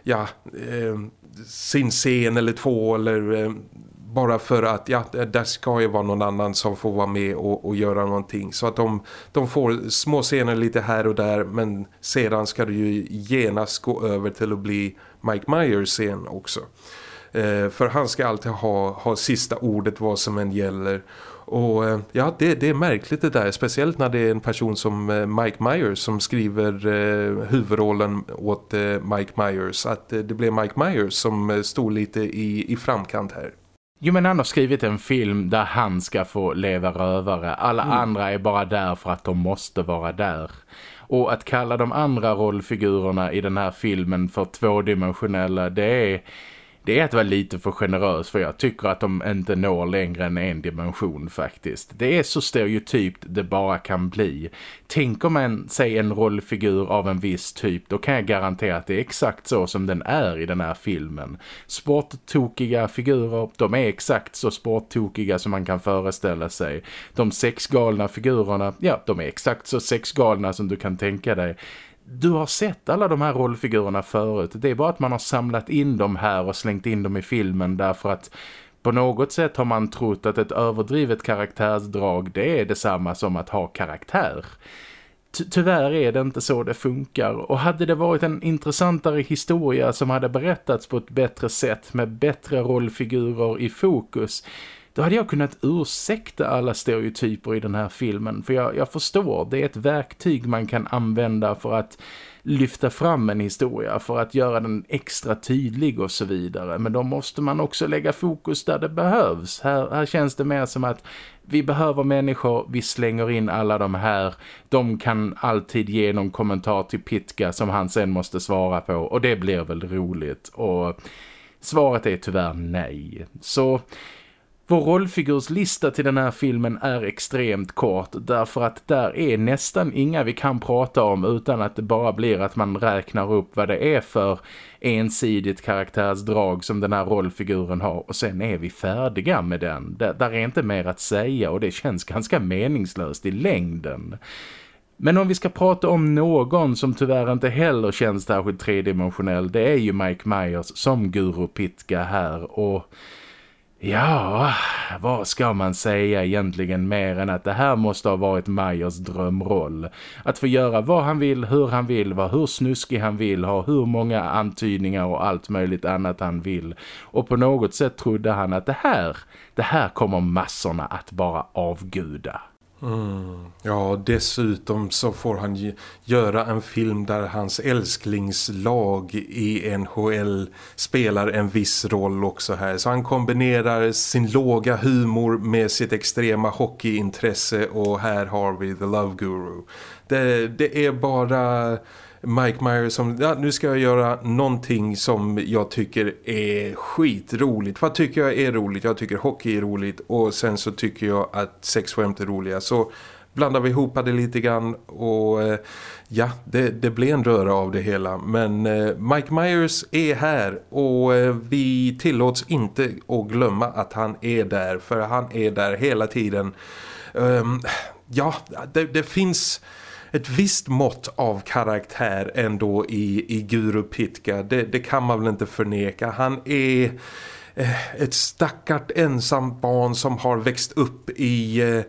ja, eh, sin scen eller två eller eh, bara för att ja, där ska ju vara någon annan som får vara med och, och göra någonting. Så att de, de får små scener lite här och där men sedan ska det ju genast gå över till att bli Mike Myers scen också. Eh, för han ska alltid ha, ha sista ordet vad som än gäller. Och eh, ja, det, det är märkligt det där. Speciellt när det är en person som eh, Mike Myers som skriver eh, huvudrollen åt eh, Mike Myers. Att eh, det blev Mike Myers som eh, stod lite i, i framkant här. Jo men han har skrivit en film där han ska få leva rövare. Alla mm. andra är bara där för att de måste vara där. Och att kalla de andra rollfigurerna i den här filmen för tvådimensionella det är det är att vara lite för generös för jag tycker att de inte når längre än en dimension faktiskt. Det är så stereotypt det bara kan bli. Tänker man sig en rollfigur av en viss typ då kan jag garantera att det är exakt så som den är i den här filmen. Sporttokiga figurer, de är exakt så sporttokiga som man kan föreställa sig. De sexgalna figurerna, ja de är exakt så sexgalna som du kan tänka dig du har sett alla de här rollfigurerna förut. Det är bara att man har samlat in dem här och slängt in dem i filmen därför att på något sätt har man trott att ett överdrivet karaktärsdrag det är detsamma som att ha karaktär. tyvärr är det inte så det funkar och hade det varit en intressantare historia som hade berättats på ett bättre sätt med bättre rollfigurer i fokus då hade jag kunnat ursäkta alla stereotyper i den här filmen för jag, jag förstår, det är ett verktyg man kan använda för att lyfta fram en historia för att göra den extra tydlig och så vidare. Men då måste man också lägga fokus där det behövs. Här, här känns det mer som att vi behöver människor, vi slänger in alla de här. De kan alltid ge någon kommentar till Pitka som han sen måste svara på och det blir väl roligt. Och svaret är tyvärr nej. Så vår rollfigurslista till den här filmen är extremt kort därför att där är nästan inga vi kan prata om utan att det bara blir att man räknar upp vad det är för ensidigt karaktärsdrag som den här rollfiguren har och sen är vi färdiga med den. Där, där är inte mer att säga och det känns ganska meningslöst i längden. Men om vi ska prata om någon som tyvärr inte heller känns särskilt tredimensionell, det är ju Mike Myers som Guru Pitka här och Ja, vad ska man säga egentligen mer än att det här måste ha varit Majers drömroll. Att få göra vad han vill, hur han vill, vara hur snuskig han vill, ha hur många antydningar och allt möjligt annat han vill. Och på något sätt trodde han att det här, det här kommer massorna att bara avguda. Mm. Ja, dessutom så får han göra en film där hans älsklingslag i NHL spelar en viss roll också här. Så han kombinerar sin låga humor med sitt extrema hockeyintresse och här har vi The Love Guru. Det, det är bara Mike Myers som, ja, nu ska jag göra någonting som jag tycker är skitroligt. Vad tycker jag är roligt? Jag tycker hockey är roligt och sen så tycker jag att sexskämt är roliga. Så blandar vi ihop det lite grann och eh, ja, det, det blir en röra av det hela. Men eh, Mike Myers är här och eh, vi tillåts inte att glömma att han är där för han är där hela tiden. Um, ja, det, det finns ett visst mått av karaktär ändå i, i Guru Pitka. Det, det kan man väl inte förneka. Han är eh, ett stackart ensamt barn som har växt upp i, eh,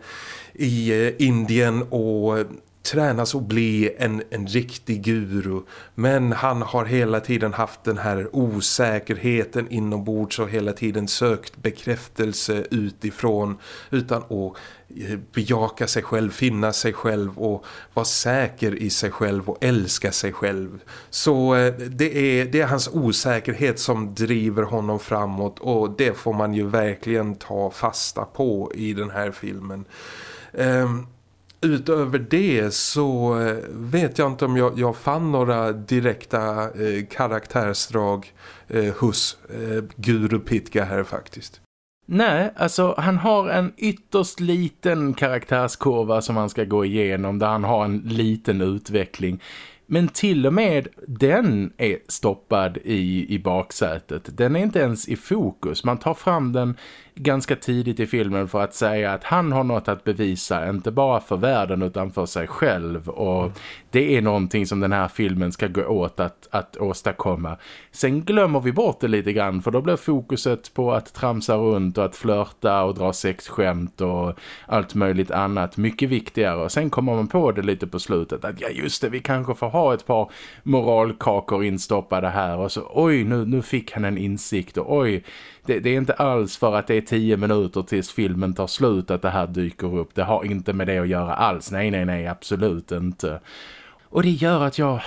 i eh, Indien och tränas att bli en, en riktig guru men han har hela tiden haft den här osäkerheten inombords och hela tiden sökt bekräftelse utifrån utan att bejaka sig själv, finna sig själv och vara säker i sig själv och älska sig själv. Så eh, det är, det är hans osäkerhet som driver honom framåt och det får man ju verkligen ta fasta på i den här filmen. Um, utöver det så eh, vet jag inte om jag, jag fann några direkta eh, karaktärsdrag eh, hos eh, Guru Pitka här faktiskt. Nej, alltså han har en ytterst liten karaktärskurva som han ska gå igenom där han har en liten utveckling. Men till och med den är stoppad i, i baksätet. Den är inte ens i fokus. Man tar fram den ganska tidigt i filmen för att säga att han har något att bevisa, inte bara för världen utan för sig själv. Och det är någonting som den här filmen ska gå åt att, att åstadkomma. Sen glömmer vi bort det lite grann för då blir fokuset på att tramsa runt och att flörta och dra sexskämt och allt möjligt annat mycket viktigare. Och sen kommer man på det lite på slutet att ja just det, vi kanske får ha ett par moralkakor instoppade här. Och så oj nu, nu fick han en insikt och oj det, det, är inte alls för att det är tio minuter tills filmen tar slut att det här dyker upp. Det har inte med det att göra alls. Nej, nej, nej, absolut inte. Och det gör att jag...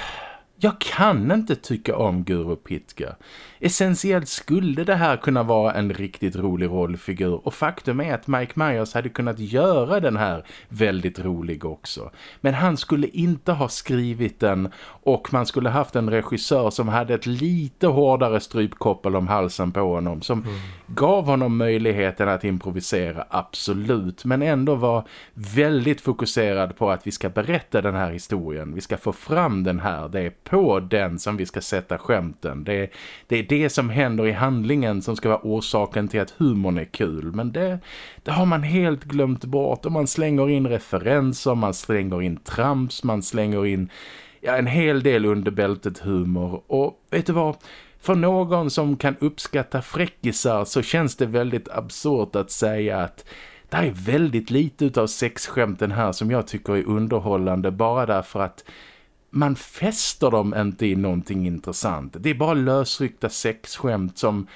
Jag kan inte tycka om Guru Pitka. Essentiellt skulle det här kunna vara en riktigt rolig rollfigur och faktum är att Mike Myers hade kunnat göra den här väldigt rolig också. Men han skulle inte ha skrivit den och man skulle haft en regissör som hade ett lite hårdare strypkoppel om halsen på honom som mm. gav honom möjligheten att improvisera, absolut. Men ändå var väldigt fokuserad på att vi ska berätta den här historien. Vi ska få fram den här. Det är på den som vi ska sätta skämten. Det är, det är det som händer i handlingen som ska vara orsaken till att humorn är kul. Men det, det har man helt glömt bort och man slänger in referenser, man slänger in trams, man slänger in ja, en hel del underbältet humor. Och vet du vad? För någon som kan uppskatta fräckisar så känns det väldigt absurt att säga att det är väldigt lite av sexskämten här som jag tycker är underhållande bara därför att man fäster dem inte i någonting intressant. Det är bara lösryckta sexskämt som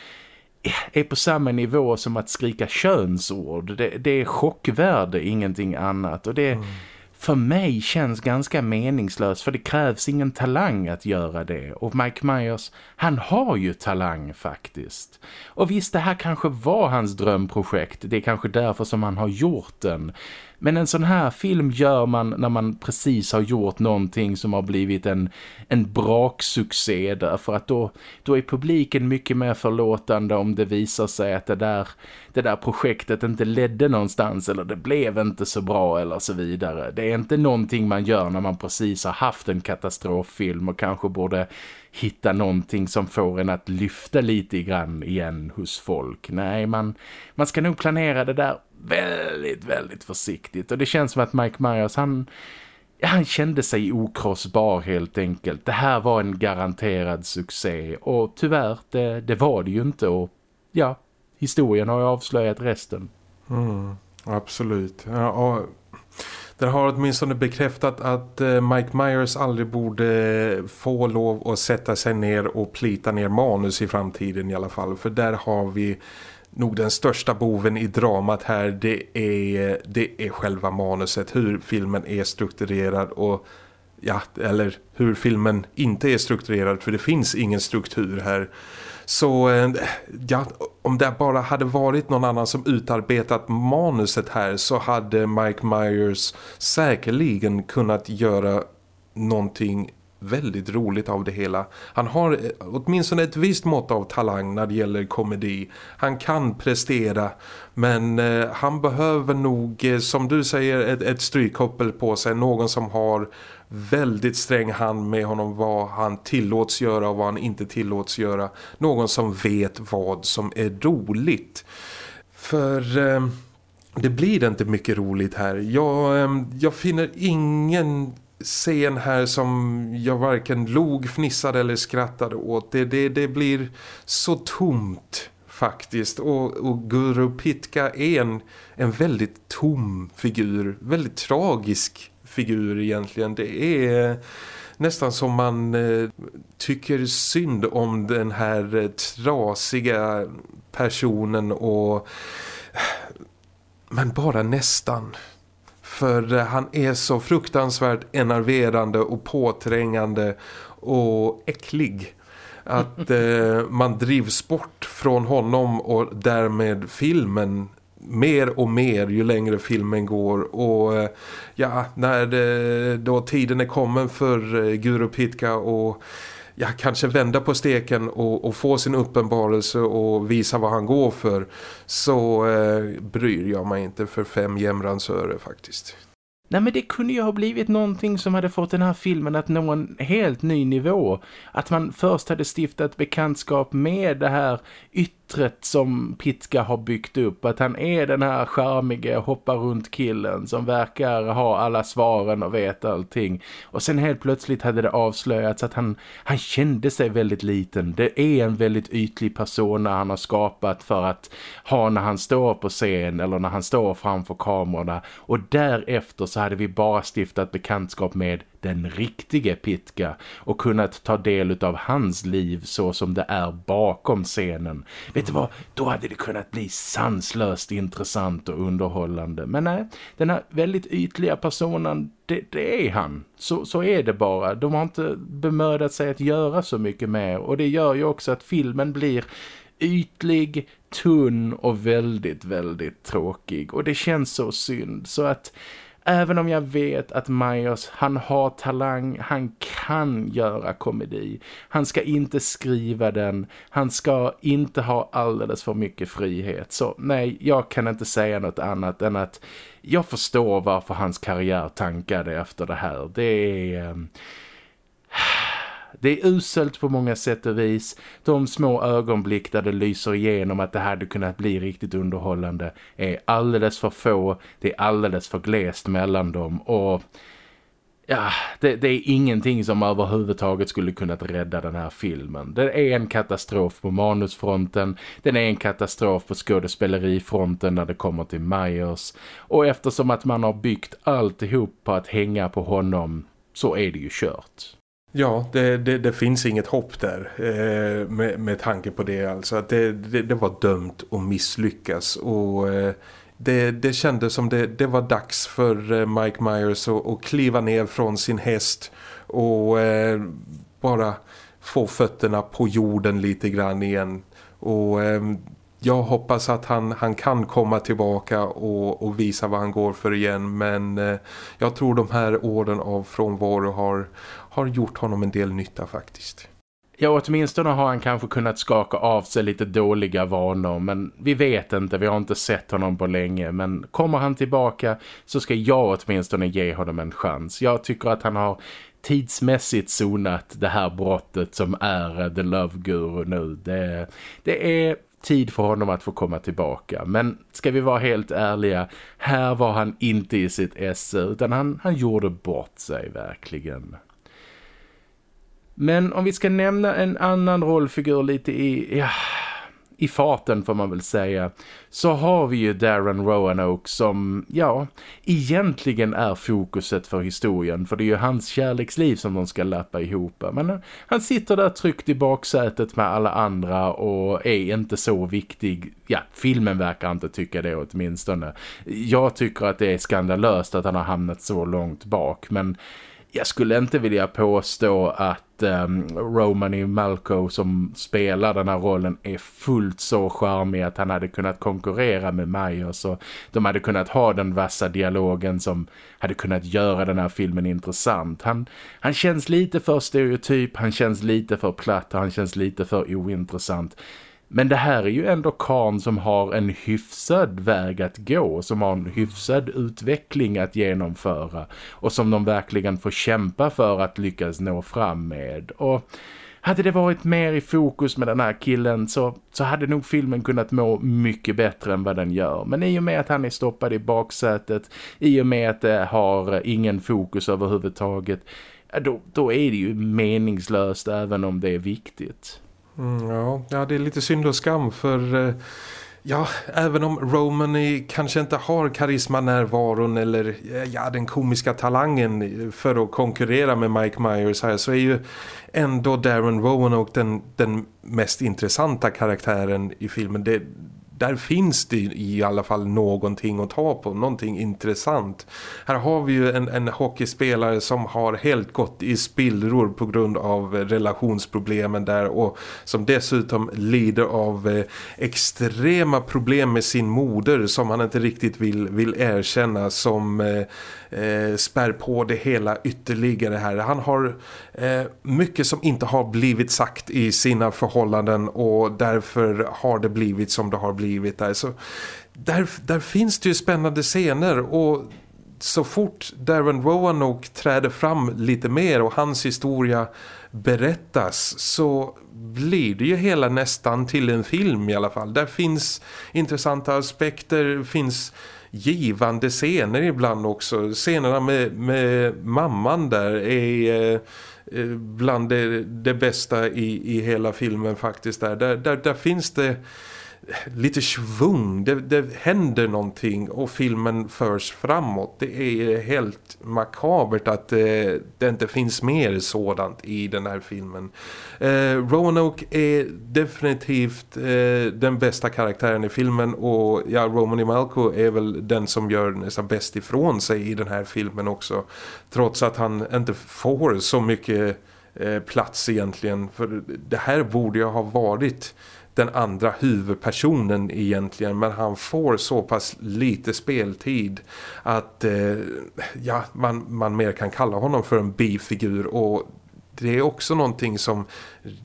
är på samma nivå som att skrika könsord. Det, det är chockvärde, ingenting annat. Och det mm för mig känns ganska meningslös, för det krävs ingen talang att göra det. Och Mike Myers, han har ju talang faktiskt. Och visst, det här kanske var hans drömprojekt. Det är kanske därför som han har gjort den. Men en sån här film gör man när man precis har gjort någonting som har blivit en, en braksuccé därför att då, då är publiken mycket mer förlåtande om det visar sig att det där, det där projektet inte ledde någonstans eller det blev inte så bra eller så vidare. Det är inte någonting man gör när man precis har haft en katastroffilm och kanske borde hitta någonting som får en att lyfta lite grann igen hos folk. Nej, man, man ska nog planera det där väldigt, väldigt försiktigt. Och det känns som att Mike Myers, han, han kände sig okrossbar helt enkelt. Det här var en garanterad succé. Och tyvärr, det, det var det ju inte. Och ja, historien har ju avslöjat resten. Mm, absolut. Ja, och den har åtminstone bekräftat att eh, Mike Myers aldrig borde eh, få lov att sätta sig ner och plita ner manus i framtiden i alla fall. För där har vi nog den största boven i dramat här det är, det är själva manuset, hur filmen är strukturerad och ja, eller hur filmen inte är strukturerad för det finns ingen struktur här. Så eh, ja, om det bara hade varit någon annan som utarbetat manuset här så hade Mike Myers säkerligen kunnat göra någonting väldigt roligt av det hela. Han har eh, åtminstone ett visst mått av talang när det gäller komedi. Han kan prestera men eh, han behöver nog, som du säger, ett, ett strykkoppel på sig. Någon som har väldigt sträng hand med honom vad han tillåts göra och vad han inte tillåts göra. Någon som vet vad som är roligt. För... Eh, det blir inte mycket roligt här. Jag, eh, jag finner ingen scen här som jag varken log, fnissade eller skrattade åt. Det, det, det blir så tomt faktiskt. Och, och Guru Pitka är en, en väldigt tom figur. Väldigt tragisk figur egentligen. Det är nästan som man eh, tycker synd om den här eh, trasiga personen och men bara nästan. För eh, han är så fruktansvärt enerverande och påträngande och äcklig. Att man drivs bort från honom och därmed filmen mer och mer ju längre filmen går och eh, ja, när det, då tiden är kommen för eh, Guru Pitka och ja, kanske vända på steken och, och, få sin uppenbarelse och visa vad han går för så eh, bryr jag mig inte för fem jämransöre faktiskt. Nej men det kunde ju ha blivit någonting som hade fått den här filmen att nå en helt ny nivå. Att man först hade stiftat bekantskap med det här yttret som Pitka har byggt upp. Att han är den här charmige hoppar runt killen som verkar ha alla svaren och vet allting. Och sen helt plötsligt hade det avslöjats att han, han kände sig väldigt liten. Det är en väldigt ytlig persona han har skapat för att ha när han står på scen eller när han står framför kamerorna. Och därefter så hade vi bara stiftat bekantskap med den riktige Pitka och kunnat ta del av hans liv så som det är bakom scenen. Mm. Vet du vad? Då hade det kunnat bli sanslöst intressant och underhållande. Men nej, den här väldigt ytliga personen, det, det är han. Så, så är det bara. De har inte bemödat sig att göra så mycket mer och det gör ju också att filmen blir ytlig, tunn och väldigt, väldigt tråkig. Och det känns så synd så att Även om jag vet att Myers, han har talang, han kan göra komedi. Han ska inte skriva den, han ska inte ha alldeles för mycket frihet. Så nej, jag kan inte säga något annat än att jag förstår varför hans karriär tankade efter det här. Det är... Ehm, det är uselt på många sätt och vis. De små ögonblick där det lyser igenom att det hade kunnat bli riktigt underhållande är alldeles för få. Det är alldeles för glest mellan dem och ja, det, det, är ingenting som överhuvudtaget skulle kunnat rädda den här filmen. Det är en katastrof på manusfronten, den är en katastrof på skådespelerifronten när det kommer till Myers. Och eftersom att man har byggt alltihop på att hänga på honom så är det ju kört. Ja, det, det, det, finns inget hopp där eh, med, med tanke på det. Alltså att det, det, var dömt att misslyckas och eh, det, det kändes som det, det var dags för eh, Mike Myers att, att kliva ner från sin häst och eh, bara få fötterna på jorden lite grann igen. Och eh, jag hoppas att han, han kan komma tillbaka och, och visa vad han går för igen. Men eh, jag tror de här åren av frånvaro har, har gjort honom en del nytta faktiskt. Ja, åtminstone har han kanske kunnat skaka av sig lite dåliga vanor. Men vi vet inte, vi har inte sett honom på länge. Men kommer han tillbaka så ska jag åtminstone ge honom en chans. Jag tycker att han har tidsmässigt zonat det här brottet som är The Love Guru nu. Det, det är tid för honom att få komma tillbaka. Men ska vi vara helt ärliga, här var han inte i sitt esse utan han, han gjorde bort sig verkligen. Men om vi ska nämna en annan rollfigur lite i, ja, i farten får man väl säga så har vi ju Darren Roanoke som, ja, egentligen är fokuset för historien för det är ju hans kärleksliv som de ska lappa ihop. Men han sitter där tryckt i baksätet med alla andra och är inte så viktig. Ja, filmen verkar inte tycka det åtminstone. Jag tycker att det är skandalöst att han har hamnat så långt bak men jag skulle inte vilja påstå att ehm, um, Romany Malco som spelar den här rollen är fullt så charmig att han hade kunnat konkurrera med Myers och de hade kunnat ha den vassa dialogen som hade kunnat göra den här filmen intressant. Han, han känns lite för stereotyp, han känns lite för platt och han känns lite för ointressant. Men det här är ju ändå Khan som har en hyfsad väg att gå, som har en hyfsad utveckling att genomföra och som de verkligen får kämpa för att lyckas nå fram med. Och hade det varit mer i fokus med den här killen så, så hade nog filmen kunnat må mycket bättre än vad den gör. Men i och med att han är stoppad i baksätet, i och med att det har ingen fokus överhuvudtaget, då, då är det ju meningslöst även om det är viktigt. Mm, ja. ja, det är lite synd och skam för... Eh, ja, även om Romany kanske inte har karisma närvaron eller eh, ja, den komiska talangen för att konkurrera med Mike Myers här så är ju ändå Darren Roanoke den, den mest intressanta karaktären i filmen. Det, där finns det i alla fall någonting att ta på, någonting intressant. Här har vi ju en, en hockeyspelare som har helt gått i spillror på grund av eh, relationsproblemen där och som dessutom lider av eh, extrema problem med sin moder som han inte riktigt vill, vill erkänna som eh, eh, spär på det hela ytterligare här. Han har eh, mycket som inte har blivit sagt i sina förhållanden och därför har det blivit som det har blivit där. Så där, där finns det ju spännande scener och så fort Darren Roanoke träder fram lite mer och hans historia berättas så blir det ju hela nästan till en film i alla fall. Där finns intressanta aspekter, finns givande scener ibland också. Scenerna med, med mamman där är eh, eh, bland det, det bästa i, i hela filmen faktiskt. Där, där, där, där finns det lite svung. Det, det händer någonting och filmen förs framåt. Det är helt makabert att eh, det inte finns mer sådant i den här filmen. Eh, Roanoke är definitivt eh, den bästa karaktären i filmen och ja, Romany e. Malco är väl den som gör nästan bäst ifrån sig i den här filmen också. Trots att han inte får så mycket eh, plats egentligen. För det här borde ju ha varit den andra huvudpersonen egentligen men han får så pass lite speltid att eh, ja, man, man mer kan kalla honom för en bifigur och det är också någonting som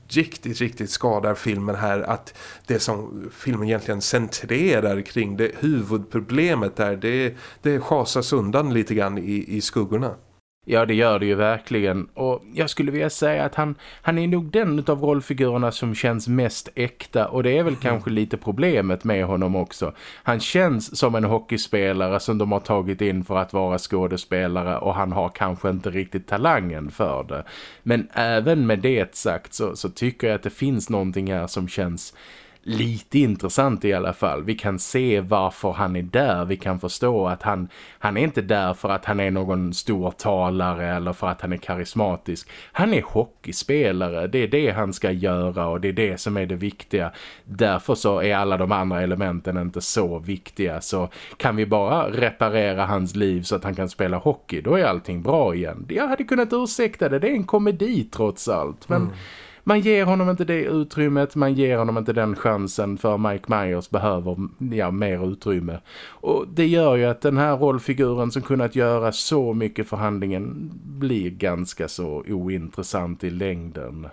riktigt, riktigt skadar filmen här att det som filmen egentligen centrerar kring det huvudproblemet där det, det chasas undan lite grann i, i skuggorna. Ja, det gör det ju verkligen. Och jag skulle vilja säga att han, han är nog den av rollfigurerna som känns mest äkta. Och det är väl mm. kanske lite problemet med honom också. Han känns som en hockeyspelare som de har tagit in för att vara skådespelare. Och han har kanske inte riktigt talangen för det. Men även med det sagt så, så tycker jag att det finns någonting här som känns lite intressant i alla fall. Vi kan se varför han är där. Vi kan förstå att han, han är inte där för att han är någon stor talare eller för att han är karismatisk. Han är hockeyspelare. Det är det han ska göra och det är det som är det viktiga. Därför så är alla de andra elementen inte så viktiga. Så kan vi bara reparera hans liv så att han kan spela hockey, då är allting bra igen. Jag hade kunnat ursäkta det. Det är en komedi trots allt. Men... Mm man ger honom inte det utrymmet, man ger honom inte den chansen för Mike Myers behöver ja, mer utrymme. Och det gör ju att den här rollfiguren som kunnat göra så mycket för handlingen blir ganska så ointressant i längden.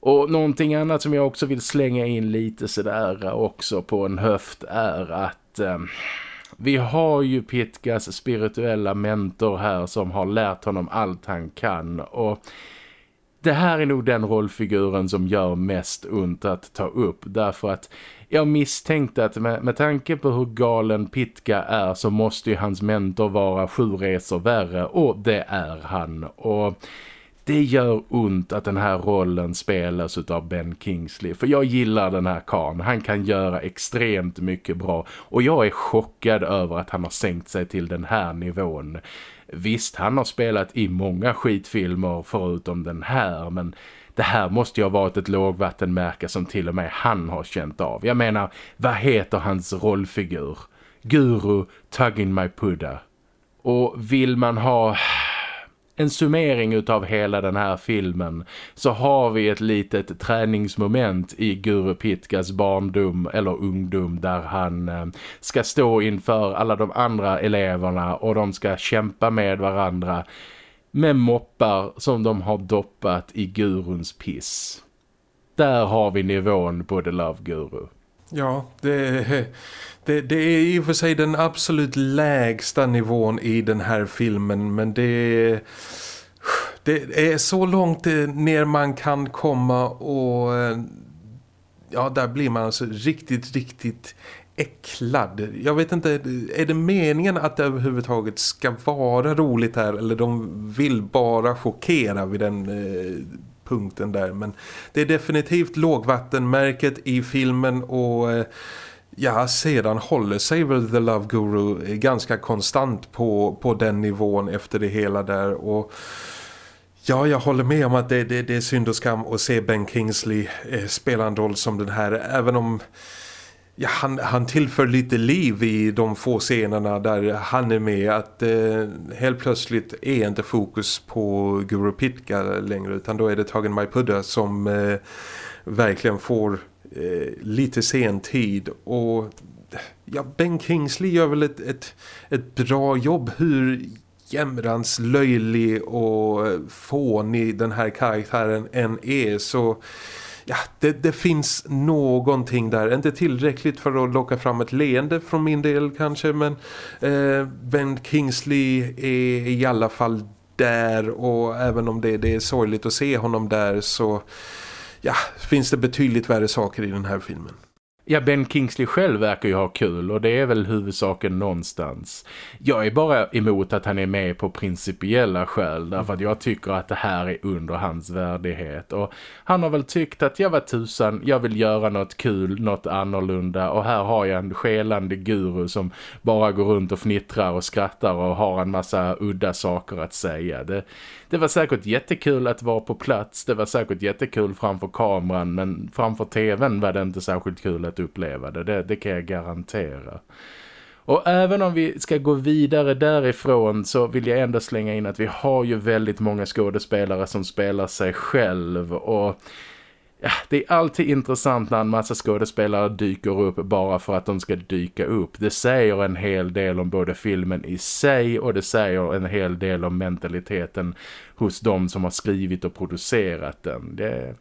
Och någonting annat som jag också vill slänga in lite sådär också på en höft är att... Eh, vi har ju Pitkas spirituella mentor här som har lärt honom allt han kan och det här är nog den rollfiguren som gör mest ont att ta upp därför att jag misstänkte att med, med tanke på hur galen Pitka är så måste ju hans mentor vara sju resor värre och det är han och det gör ont att den här rollen spelas av Ben Kingsley. För jag gillar den här kan. Han kan göra extremt mycket bra. Och jag är chockad över att han har sänkt sig till den här nivån. Visst, han har spelat i många skitfilmer förutom den här, men det här måste ju ha varit ett lågvattenmärke som till och med han har känt av. Jag menar, vad heter hans rollfigur? Guru Tugging My Pudda. Och vill man ha en summering utav hela den här filmen så har vi ett litet träningsmoment i Guru Pitkas barndom eller ungdom där han eh, ska stå inför alla de andra eleverna och de ska kämpa med varandra med moppar som de har doppat i guruns piss. Där har vi nivån på The Love Guru. Ja, det, det, det är i och för sig den absolut lägsta nivån i den här filmen men det, det är så långt ner man kan komma och eh, ja, där blir man alltså riktigt, riktigt äcklad. Jag vet inte, är det meningen att det överhuvudtaget ska vara roligt här eller de vill bara chockera vid den eh, punkten där. Men det är definitivt lågvattenmärket i filmen och... Eh, Ja, sedan håller sig väl The Love Guru ganska konstant på, på den nivån efter det hela där. Och ja, jag håller med om att det, det, det är synd och skam att se Ben Kingsley eh, spela en roll som den här, även om ja, han, han tillför lite liv i de få scenerna där han är med. Att eh, helt plötsligt är inte fokus på Guru Pitka längre utan då är det Tagen Maipudda som eh, verkligen får eh, lite sen tid och ja, Ben Kingsley gör väl ett, ett, ett bra jobb hur jämrans löjlig och fånig den här karaktären än är så ja, det, det, finns någonting där. Inte tillräckligt för att locka fram ett leende från min del kanske. Men eh, Ben Kingsley är i alla fall där. Och även om det, det är sorgligt att se honom där så ja, finns det betydligt värre saker i den här filmen. Ja, Ben Kingsley själv verkar ju ha kul och det är väl huvudsaken någonstans. Jag är bara emot att han är med på principiella skäl därför att jag tycker att det här är under hans värdighet. Och han har väl tyckt att jag var tusan, jag vill göra något kul, något annorlunda och här har jag en skelande guru som bara går runt och fnittrar och skrattar och har en massa udda saker att säga. Det, det var säkert jättekul att vara på plats, det var säkert jättekul framför kameran men framför tvn var det inte särskilt kul att uppleva det, det, det kan jag garantera. Och även om vi ska gå vidare därifrån så vill jag ändå slänga in att vi har ju väldigt många skådespelare som spelar sig själv och Ja, det är alltid intressant när en massa skådespelare dyker upp bara för att de ska dyka upp. Det säger en hel del om både filmen i sig och det säger en hel del om mentaliteten hos de som har skrivit och producerat den. Det,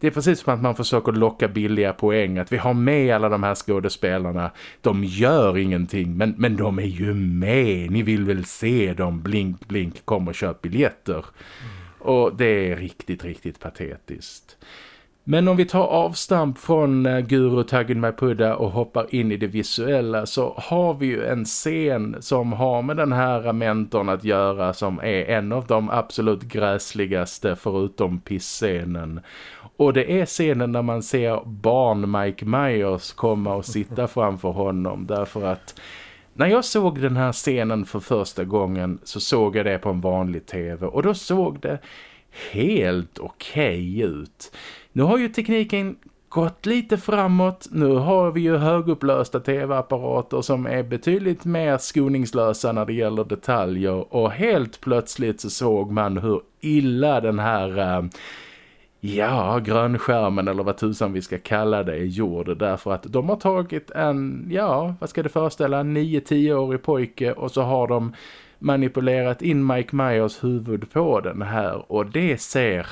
det är precis som att man försöker locka billiga poäng. Att vi har med alla de här skådespelarna. De gör ingenting men, men de är ju med. Ni vill väl se dem. Blink, blink, kom och köp biljetter. Mm. Och det är riktigt, riktigt patetiskt. Men om vi tar avstamp från uh, Guru Tagin Maipudda och hoppar in i det visuella så har vi ju en scen som har med den här mentorn att göra som är en av de absolut gräsligaste förutom pissscenen. Och det är scenen när man ser barn Mike Myers komma och sitta framför honom därför att när jag såg den här scenen för första gången så såg jag det på en vanlig tv och då såg det helt okej okay ut. Nu har ju tekniken gått lite framåt. Nu har vi ju högupplösta tv-apparater som är betydligt mer skoningslösa när det gäller detaljer. Och helt plötsligt så såg man hur illa den här... Äh, ja, grönskärmen eller vad tusan vi ska kalla det är gjord därför att de har tagit en, ja, vad ska det föreställa, en 9-10-årig pojke och så har de manipulerat in Mike Myers huvud på den här. Och det ser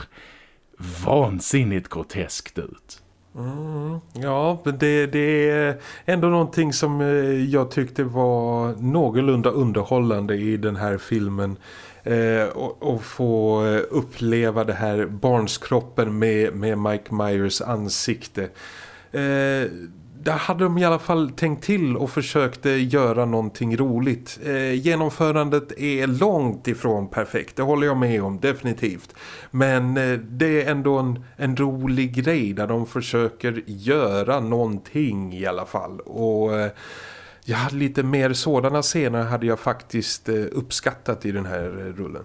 vansinnigt groteskt ut. Mm, ja, det, det är ändå någonting som eh, jag tyckte var någorlunda underhållande i den här filmen. Eh, och, och, få eh, uppleva det här barnskroppen med, med Mike Myers ansikte. Eh, där hade de i alla fall tänkt till och försökte göra någonting roligt. Eh, genomförandet är långt ifrån perfekt, det håller jag med om, definitivt. Men eh, det är ändå en, en rolig grej där de försöker göra någonting i alla fall. Och... Eh, Ja, lite mer sådana scener hade jag faktiskt eh, uppskattat i den här eh, rullen.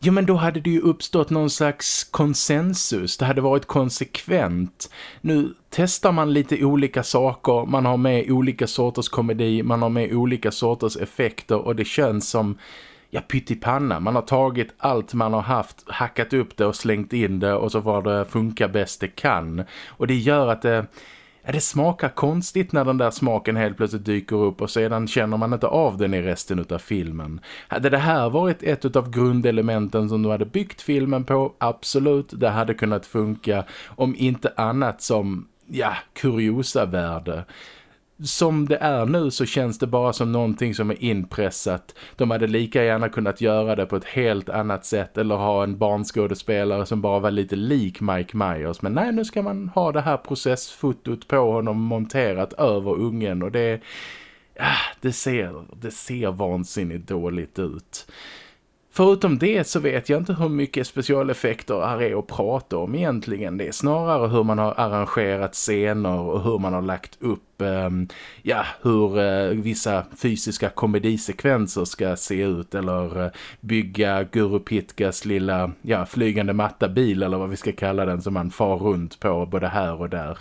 Ja men då hade det ju uppstått någon slags konsensus. Det hade varit konsekvent. Nu testar man lite olika saker. Man har med olika sorters komedi. Man har med olika sorters effekter. Och det känns som ja, pyttipanna. Man har tagit allt man har haft, hackat upp det och slängt in det och så var det funkar bäst det kan. Och det gör att det, det smakar konstigt när den där smaken helt plötsligt dyker upp och sedan känner man inte av den i resten av filmen. Hade det här varit ett av grundelementen som du hade byggt filmen på, absolut, det hade kunnat funka. Om inte annat som, ja, kuriosa värde som det är nu så känns det bara som någonting som är inpressat. De hade lika gärna kunnat göra det på ett helt annat sätt eller ha en barnskådespelare som bara var lite lik Mike Myers. Men nej, nu ska man ha det här processfotot på honom monterat över ungen och det, ja, det, ser, det ser vansinnigt dåligt ut. Förutom det så vet jag inte hur mycket specialeffekter här är att prata om egentligen. Det är snarare hur man har arrangerat scener och hur man har lagt upp eh, ja, hur eh, vissa fysiska komedisekvenser ska se ut eller eh, bygga Guru Pitkas lilla ja, flygande mattabil eller vad vi ska kalla den som man far runt på både här och där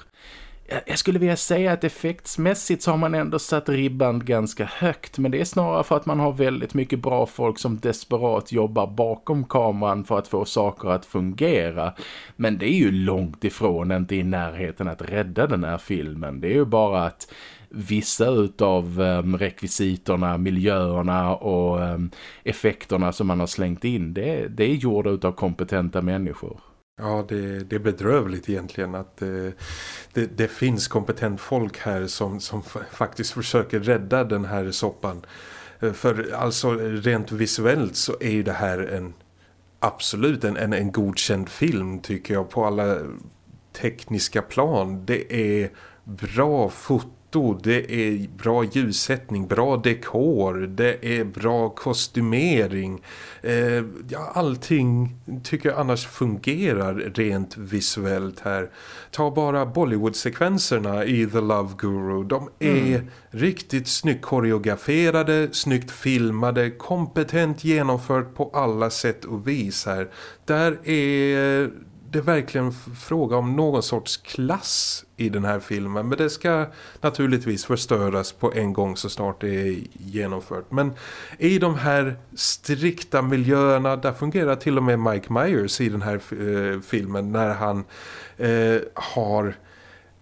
jag skulle vilja säga att effektsmässigt så har man ändå satt ribban ganska högt men det är snarare för att man har väldigt mycket bra folk som desperat jobbar bakom kameran för att få saker att fungera. Men det är ju långt ifrån inte i närheten att rädda den här filmen. Det är ju bara att vissa utav ehm, um, rekvisiterna, miljöerna och um, effekterna som man har slängt in, det, det är gjorda utav kompetenta människor. Ja, det, det är bedrövligt egentligen att det, det, det, finns kompetent folk här som, som faktiskt försöker rädda den här soppan. Eh, för alltså rent visuellt så är ju det här en absolut en, en, en godkänd film tycker jag på alla tekniska plan. Det är bra foto foto, det är bra ljussättning, bra dekor, det är bra kostymering. Eh, ja, allting tycker jag annars fungerar rent visuellt här. Ta bara Bollywood-sekvenserna i The Love Guru. De är mm. riktigt snyggt koreograferade, snyggt filmade, kompetent genomfört på alla sätt och vis här. Där är det verkligen fråga om någon sorts klass i den här filmen. Men det ska naturligtvis förstöras på en gång så snart det är genomfört. Men i de här strikta miljöerna, där fungerar till och med Mike Myers i den här eh, filmen när han eh, har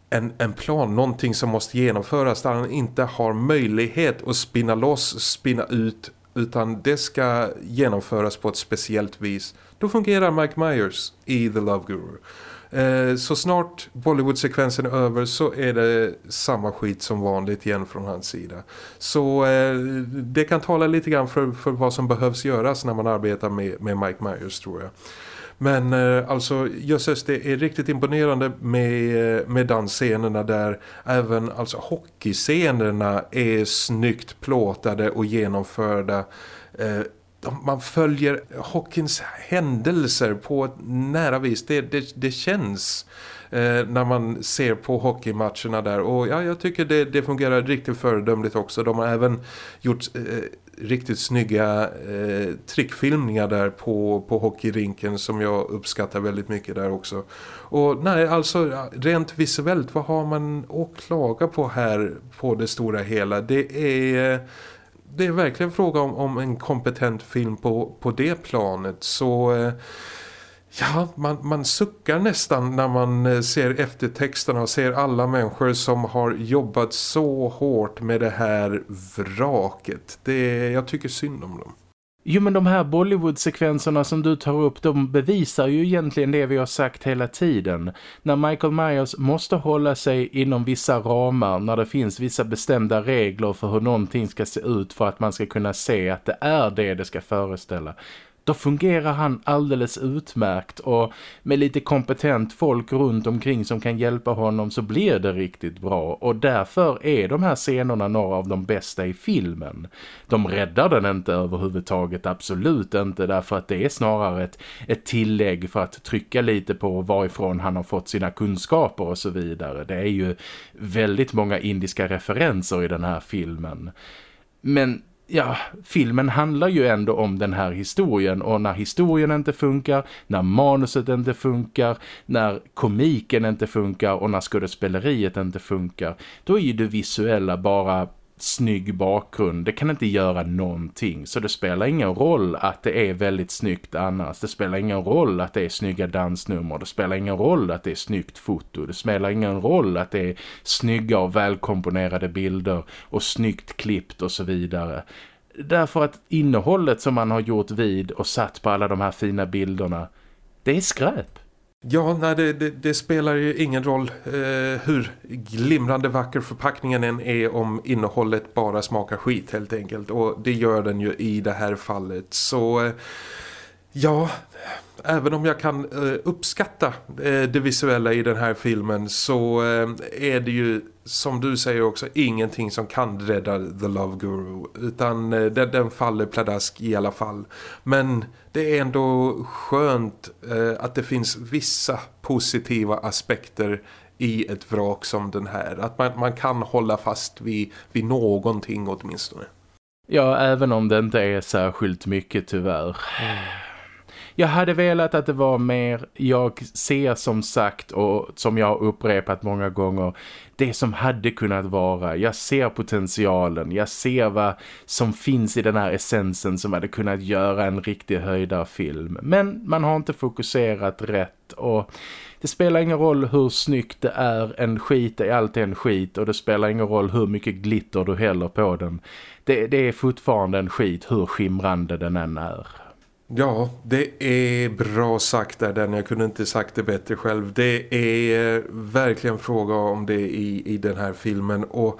en, en plan, någonting som måste genomföras där han inte har möjlighet att spinna loss, spinna ut utan det ska genomföras på ett speciellt vis. Då fungerar Mike Myers i The Love Guru. Eh, så snart Bollywood-sekvensen är över så är det samma skit som vanligt igen från hans sida. Så eh, det kan tala lite grann för, för vad som behövs göras när man arbetar med, med Mike Myers tror jag. Men eh, alltså jösses det är riktigt imponerande med, eh, med dansscenerna där även alltså hockeyscenerna är snyggt plåtade och genomförda. Eh, man följer hockeyns händelser på ett nära vis. Det, det, det känns Eh, när man ser på hockeymatcherna där. Och ja, jag tycker det, det fungerar riktigt föredömligt också. De har även gjort eh, riktigt snygga eh, trickfilmningar där på, på hockeyrinken som jag uppskattar väldigt mycket där också. Och nej, alltså rent visuellt, vad har man att klaga på här på det stora hela? Det är... Det är verkligen fråga om, om en kompetent film på, på det planet. Så... Eh, Ja, man, man suckar nästan när man eh, ser eftertexterna och ser alla människor som har jobbat så hårt med det här vraket. Det, jag tycker synd om dem. Jo men de här Bollywood-sekvenserna som du tar upp de bevisar ju egentligen det vi har sagt hela tiden. När Michael Myers måste hålla sig inom vissa ramar när det finns vissa bestämda regler för hur någonting ska se ut för att man ska kunna se att det är det det ska föreställa då fungerar han alldeles utmärkt och med lite kompetent folk runt omkring som kan hjälpa honom så blir det riktigt bra och därför är de här scenerna några av de bästa i filmen. De räddar den inte överhuvudtaget, absolut inte därför att det är snarare ett, ett tillägg för att trycka lite på varifrån han har fått sina kunskaper och så vidare. Det är ju väldigt många indiska referenser i den här filmen. Men ja, filmen handlar ju ändå om den här historien. Och när historien inte funkar, när manuset inte funkar, när komiken inte funkar och när skådespeleriet inte funkar, då är ju det visuella bara snygg bakgrund. Det kan inte göra någonting. Så det spelar ingen roll att det är väldigt snyggt annars. Det spelar ingen roll att det är snygga dansnummer. Det spelar ingen roll att det är snyggt foto. Det spelar ingen roll att det är snygga och välkomponerade bilder och snyggt klippt och så vidare. Därför att innehållet som man har gjort vid och satt på alla de här fina bilderna, det är skräp. Ja, nej, det, det, det, spelar ju ingen roll eh, hur glimrande vacker förpackningen än är om innehållet bara smakar skit helt enkelt. Och det gör den ju i det här fallet. Så eh, ja, även om jag kan eh, uppskatta eh, det visuella i den här filmen så eh, är det ju som du säger också ingenting som kan rädda The Love Guru utan den, den, faller pladask i alla fall. Men det är ändå skönt att det finns vissa positiva aspekter i ett vrak som den här. Att man, man kan hålla fast vid, vid någonting åtminstone. Ja, även om det inte är särskilt mycket tyvärr. Mm. Jag hade velat att det var mer, jag ser som sagt och som jag har upprepat många gånger, det som hade kunnat vara. Jag ser potentialen, jag ser vad som finns i den här essensen som hade kunnat göra en riktig höjdarfilm. Men man har inte fokuserat rätt och det spelar ingen roll hur snyggt det är, en skit är alltid en skit och det spelar ingen roll hur mycket glitter du häller på den. Det, det är fortfarande en skit hur skimrande den än är. Ja, det är bra sagt där den. Jag kunde inte sagt det bättre själv. Det är eh, verkligen fråga om det i, i den här filmen. Och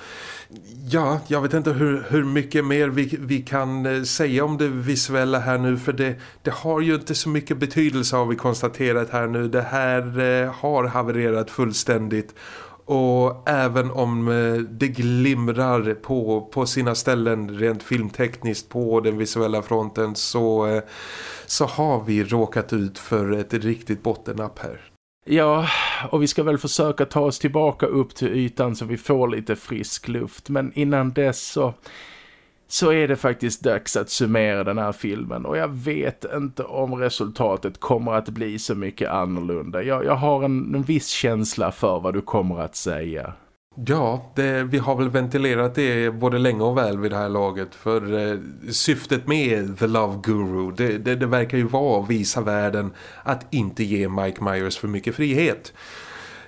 ja, jag vet inte hur, hur mycket mer vi, vi kan eh, säga om det visuella här nu. För det, det har ju inte så mycket betydelse har vi konstaterat här nu. Det här eh, har havererat fullständigt. Och även om eh, det glimrar på, på sina ställen rent filmtekniskt på den visuella fronten så, eh, så har vi råkat ut för ett riktigt bottennapp här. Ja, och vi ska väl försöka ta oss tillbaka upp till ytan så vi får lite frisk luft. Men innan dess så så är det faktiskt dags att summera den här filmen och jag vet inte om resultatet kommer att bli så mycket annorlunda. Jag, jag har en, en viss känsla för vad du kommer att säga. Ja, det, vi har väl ventilerat det både länge och väl vid det här laget för eh, syftet med The Love Guru det, det, det verkar ju vara att visa världen att inte ge Mike Myers för mycket frihet.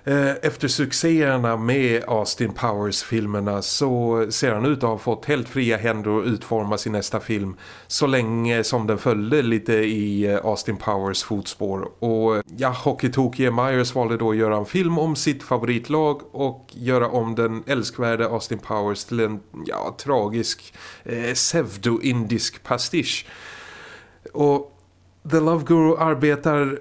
Eh, efter succéerna med Austin Powers-filmerna så ser han ut att ha fått helt fria händer att utforma sin nästa film så länge som den följde lite i eh, Austin Powers fotspår. Och eh, ja, Hockey-tokige Myers valde då att göra en film om sitt favoritlag och göra om den älskvärde Austin Powers till en ja, tragisk eh, pseudo-indisk pastisch. Och The Love Guru arbetar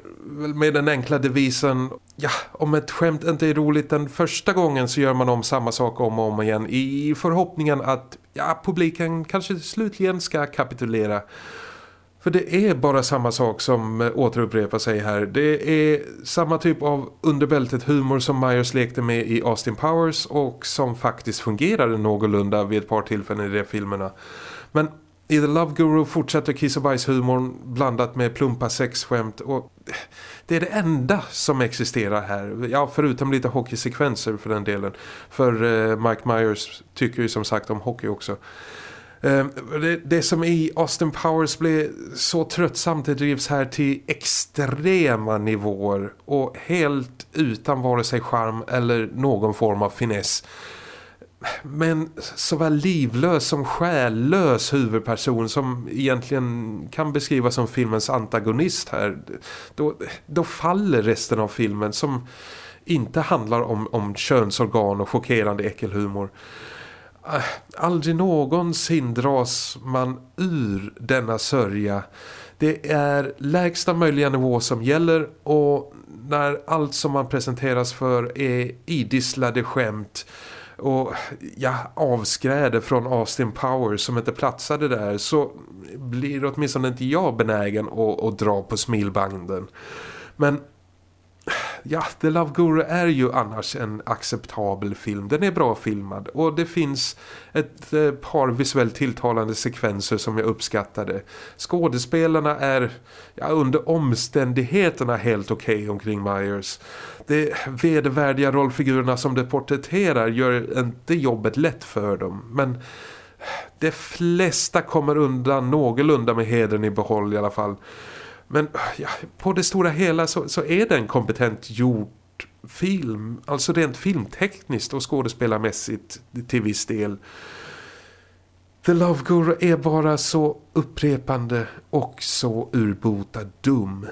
med den enkla devisen ja, om ett skämt inte är roligt den första gången så gör man om samma sak om och om igen i förhoppningen att ja, publiken kanske slutligen ska kapitulera. För det är bara samma sak som eh, återupprepar sig här. Det är samma typ av underbältet humor som Myers lekte med i Austin Powers och som faktiskt fungerade någorlunda vid ett par tillfällen i de filmerna. Men i The Love Guru fortsätter kiss och bajshumorn blandat med plumpa sexskämt och det är det enda som existerar här. Ja, förutom lite hockeysekvenser för den delen. För eh, Mike Myers tycker ju som sagt om hockey också. Eh, det, det, som i Austin Powers blev så tröttsamt det drivs här till extrema nivåer och helt utan vare sig charm eller någon form av finess men såväl livlös som själlös huvudperson som egentligen kan beskrivas som filmens antagonist här då, då faller resten av filmen som inte handlar om, om könsorgan och chockerande äckelhumor. Äh, aldrig någonsin dras man ur denna sörja. Det är lägsta möjliga nivå som gäller och när allt som man presenteras för är idisslade skämt och ja, avskräde från Austin Powers som inte platsade där så blir åtminstone inte jag benägen att, att dra på smilbanden. Men ja, The Love Guru är ju annars en acceptabel film. Den är bra filmad och det finns ett eh, par visuellt tilltalande sekvenser som jag uppskattade. Skådespelarna är ja, under omständigheterna helt okej okay omkring Myers. De vedervärdiga rollfigurerna som det porträtterar gör inte jobbet lätt för dem. Men de flesta kommer undan någorlunda med heden i behåll i alla fall. Men äh, ja, på det stora hela så, så är det en kompetent gjord film. Alltså rent filmtekniskt och skådespelarmässigt till viss del. The Love Guru är bara så upprepande och så urbota dum.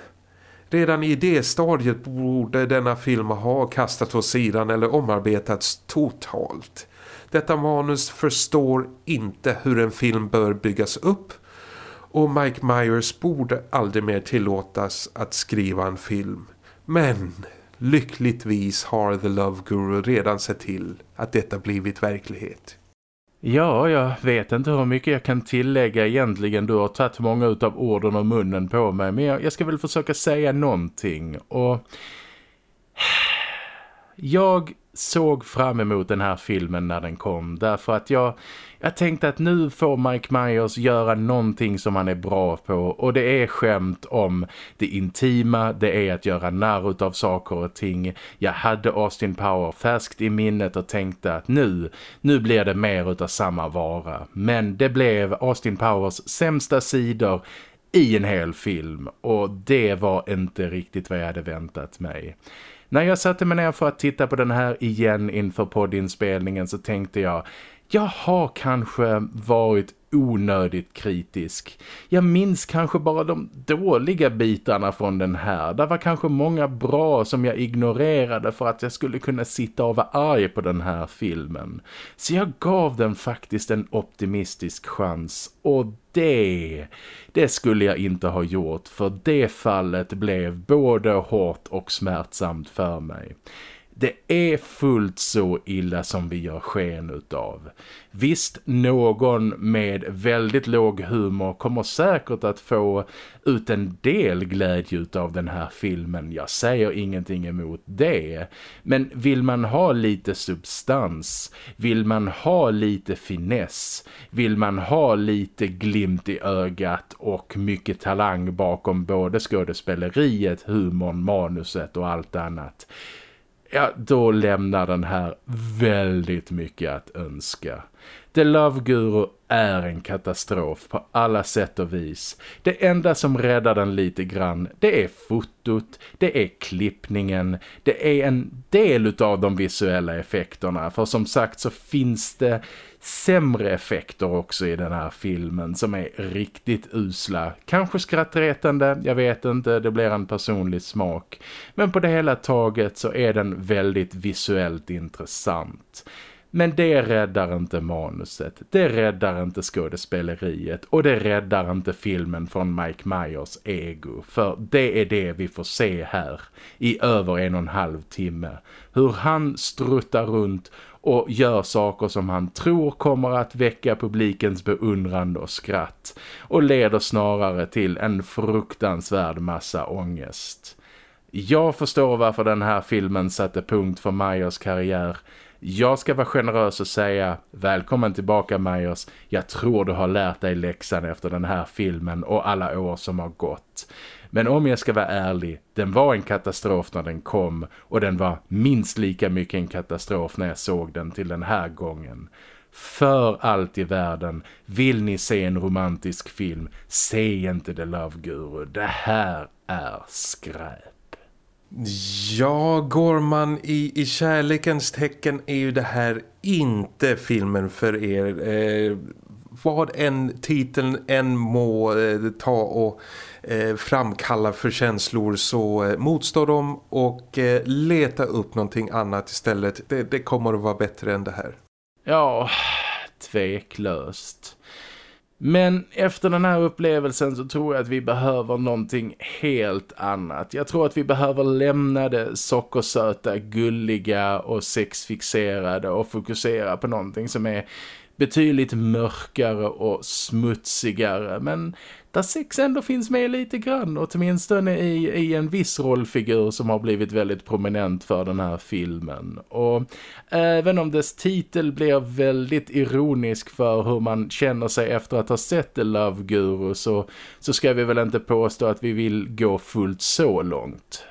Redan i det stadiet borde denna film ha kastats åt sidan eller omarbetats totalt. Detta manus förstår inte hur en film bör byggas upp och Mike Myers borde aldrig mer tillåtas att skriva en film. Men lyckligtvis har The Love Guru redan sett till att detta blivit verklighet. Ja, jag vet inte hur mycket jag kan tillägga egentligen. Du har tagit många av orden och munnen på mig. Men jag, jag ska väl försöka säga någonting. Och jag såg fram emot den här filmen när den kom. Därför att jag, jag tänkte att nu får Mike Myers göra någonting som han är bra på. Och det är skämt om det intima, det är att göra narr av saker och ting. Jag hade Austin Power färskt i minnet och tänkte att nu, nu blir det mer av samma vara. Men det blev Austin Powers sämsta sidor i en hel film. Och det var inte riktigt vad jag hade väntat mig. När jag satte mig ner för att titta på den här igen inför poddinspelningen så tänkte jag jag har kanske varit onödigt kritisk. Jag minns kanske bara de dåliga bitarna från den här. Det var kanske många bra som jag ignorerade för att jag skulle kunna sitta och vara arg på den här filmen. Så jag gav den faktiskt en optimistisk chans. Och det, det skulle jag inte ha gjort för det fallet blev både hårt och smärtsamt för mig det är fullt så illa som vi gör sken utav. Visst, någon med väldigt låg humor kommer säkert att få ut en del glädje utav den här filmen. Jag säger ingenting emot det. Men vill man ha lite substans, vill man ha lite finess, vill man ha lite glimt i ögat och mycket talang bakom både skådespeleriet, humorn, manuset och allt annat ja, då lämnar den här väldigt mycket att önska. The Love Guru är en katastrof på alla sätt och vis. Det enda som räddar den lite grann, det är fotot, det är klippningen, det är en del av de visuella effekterna. För som sagt så finns det sämre effekter också i den här filmen som är riktigt usla. Kanske skrattretande, jag vet inte, det blir en personlig smak. Men på det hela taget så är den väldigt visuellt intressant. Men det räddar inte manuset, det räddar inte skådespeleriet och det räddar inte filmen från Mike Myers ego. För det är det vi får se här i över en och en halv timme. Hur han struttar runt och gör saker som han tror kommer att väcka publikens beundrande och skratt och leder snarare till en fruktansvärd massa ångest. Jag förstår varför den här filmen satte punkt för Myers karriär. Jag ska vara generös och säga välkommen tillbaka Myers. Jag tror du har lärt dig läxan efter den här filmen och alla år som har gått. Men om jag ska vara ärlig, den var en katastrof när den kom och den var minst lika mycket en katastrof när jag såg den till den här gången. För allt i världen, vill ni se en romantisk film, se inte The Love Guru. Det här är skräp. Ja, går man i, i kärlekens tecken är ju det här inte filmen för er. Eh, vad en titeln än må eh, ta och eh, framkalla för känslor så eh, motstå dem och eh, leta upp någonting annat istället. Det, det kommer att vara bättre än det här. Ja, tveklöst. Men efter den här upplevelsen så tror jag att vi behöver någonting helt annat. Jag tror att vi behöver lämna det sockersöta, gulliga och sexfixerade och fokusera på någonting som är betydligt mörkare och smutsigare men där sex ändå finns med lite grann åtminstone i, i en viss rollfigur som har blivit väldigt prominent för den här filmen. Och även om dess titel blir väldigt ironisk för hur man känner sig efter att ha sett The Love Guru så, så ska vi väl inte påstå att vi vill gå fullt så långt.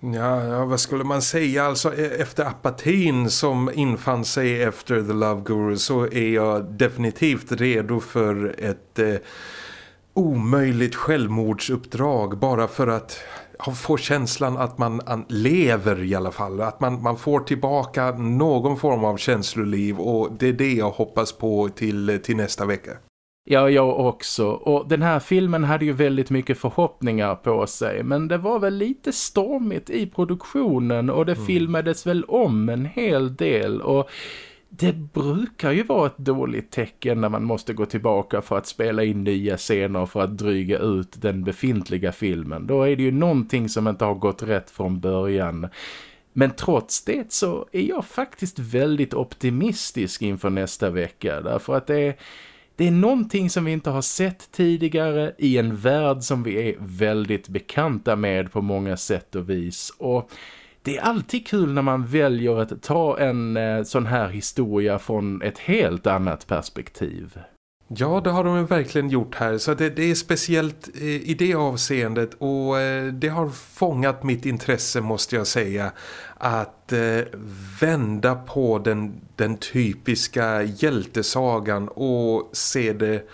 Ja, ja, vad skulle man säga? Alltså e- efter apatin som infann sig efter The Love Guru så är jag definitivt redo för ett eh, omöjligt självmordsuppdrag bara för att få känslan att man lever i alla fall. Att man, man får tillbaka någon form av känsloliv och det är det jag hoppas på till, till nästa vecka. Ja, jag också. Och den här filmen hade ju väldigt mycket förhoppningar på sig. Men det var väl lite stormigt i produktionen och det mm. filmades väl om en hel del. Och det brukar ju vara ett dåligt tecken när man måste gå tillbaka för att spela in nya scener för att dryga ut den befintliga filmen. Då är det ju någonting som inte har gått rätt från början. Men trots det så är jag faktiskt väldigt optimistisk inför nästa vecka. Därför att det är det är någonting som vi inte har sett tidigare i en värld som vi är väldigt bekanta med på många sätt och vis. Och det är alltid kul när man väljer att ta en eh, sån här historia från ett helt annat perspektiv. Ja, det har de verkligen gjort här. Så det, det är speciellt eh, i det avseendet och eh, det har fångat mitt intresse måste jag säga. Att eh, vända på den, den typiska hjältesagan och se det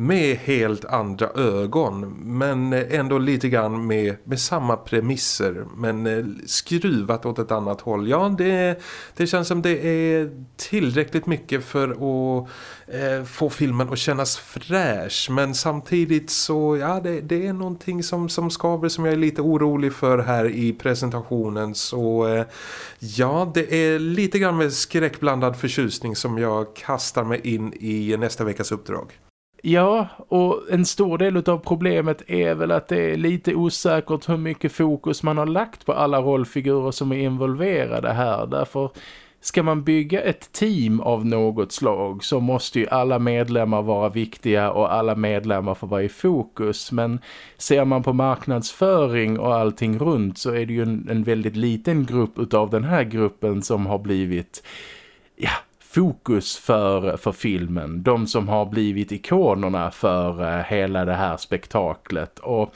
med helt andra ögon men ändå lite grann med, med samma premisser men eh, skruvat åt ett annat håll. Ja, det, det känns som det är tillräckligt mycket för att eh, få filmen att kännas fräsch men samtidigt så ja, det, det är någonting som, som skaver som jag är lite orolig för här i presentationen så eh, ja, det är lite grann med skräckblandad förtjusning som jag kastar mig in i nästa veckas uppdrag. Ja, och en stor del av problemet är väl att det är lite osäkert hur mycket fokus man har lagt på alla rollfigurer som är involverade här. Därför ska man bygga ett team av något slag så måste ju alla medlemmar vara viktiga och alla medlemmar får vara i fokus. Men ser man på marknadsföring och allting runt så är det ju en, en väldigt liten grupp utav den här gruppen som har blivit ja, fokus för, för filmen. De som har blivit ikonerna för eh, hela det här spektaklet. Och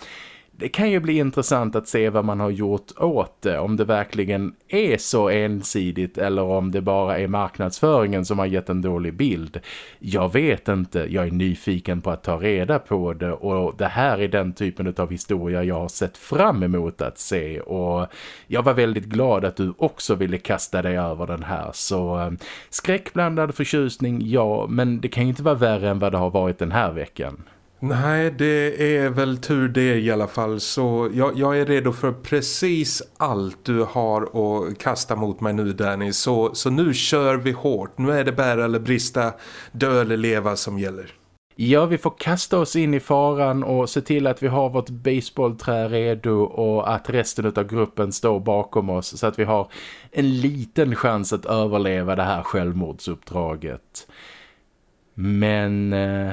det kan ju bli intressant att se vad man har gjort åt det. Om det verkligen är så ensidigt eller om det bara är marknadsföringen som har gett en dålig bild. Jag vet inte. Jag är nyfiken på att ta reda på det och det här är den typen av historia jag har sett fram emot att se och jag var väldigt glad att du också ville kasta dig över den här. Så eh, skräckblandad förtjusning, ja, men det kan ju inte vara värre än vad det har varit den här veckan. Nej, det är väl tur det i alla fall. Så jag, jag, är redo för precis allt du har att kasta mot mig nu, Danny. Så, så nu kör vi hårt. Nu är det bära eller brista, dö eller leva som gäller. Ja, vi får kasta oss in i faran och se till att vi har vårt baseballträ redo och att resten av gruppen står bakom oss så att vi har en liten chans att överleva det här självmordsuppdraget. Men eh,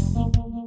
Thank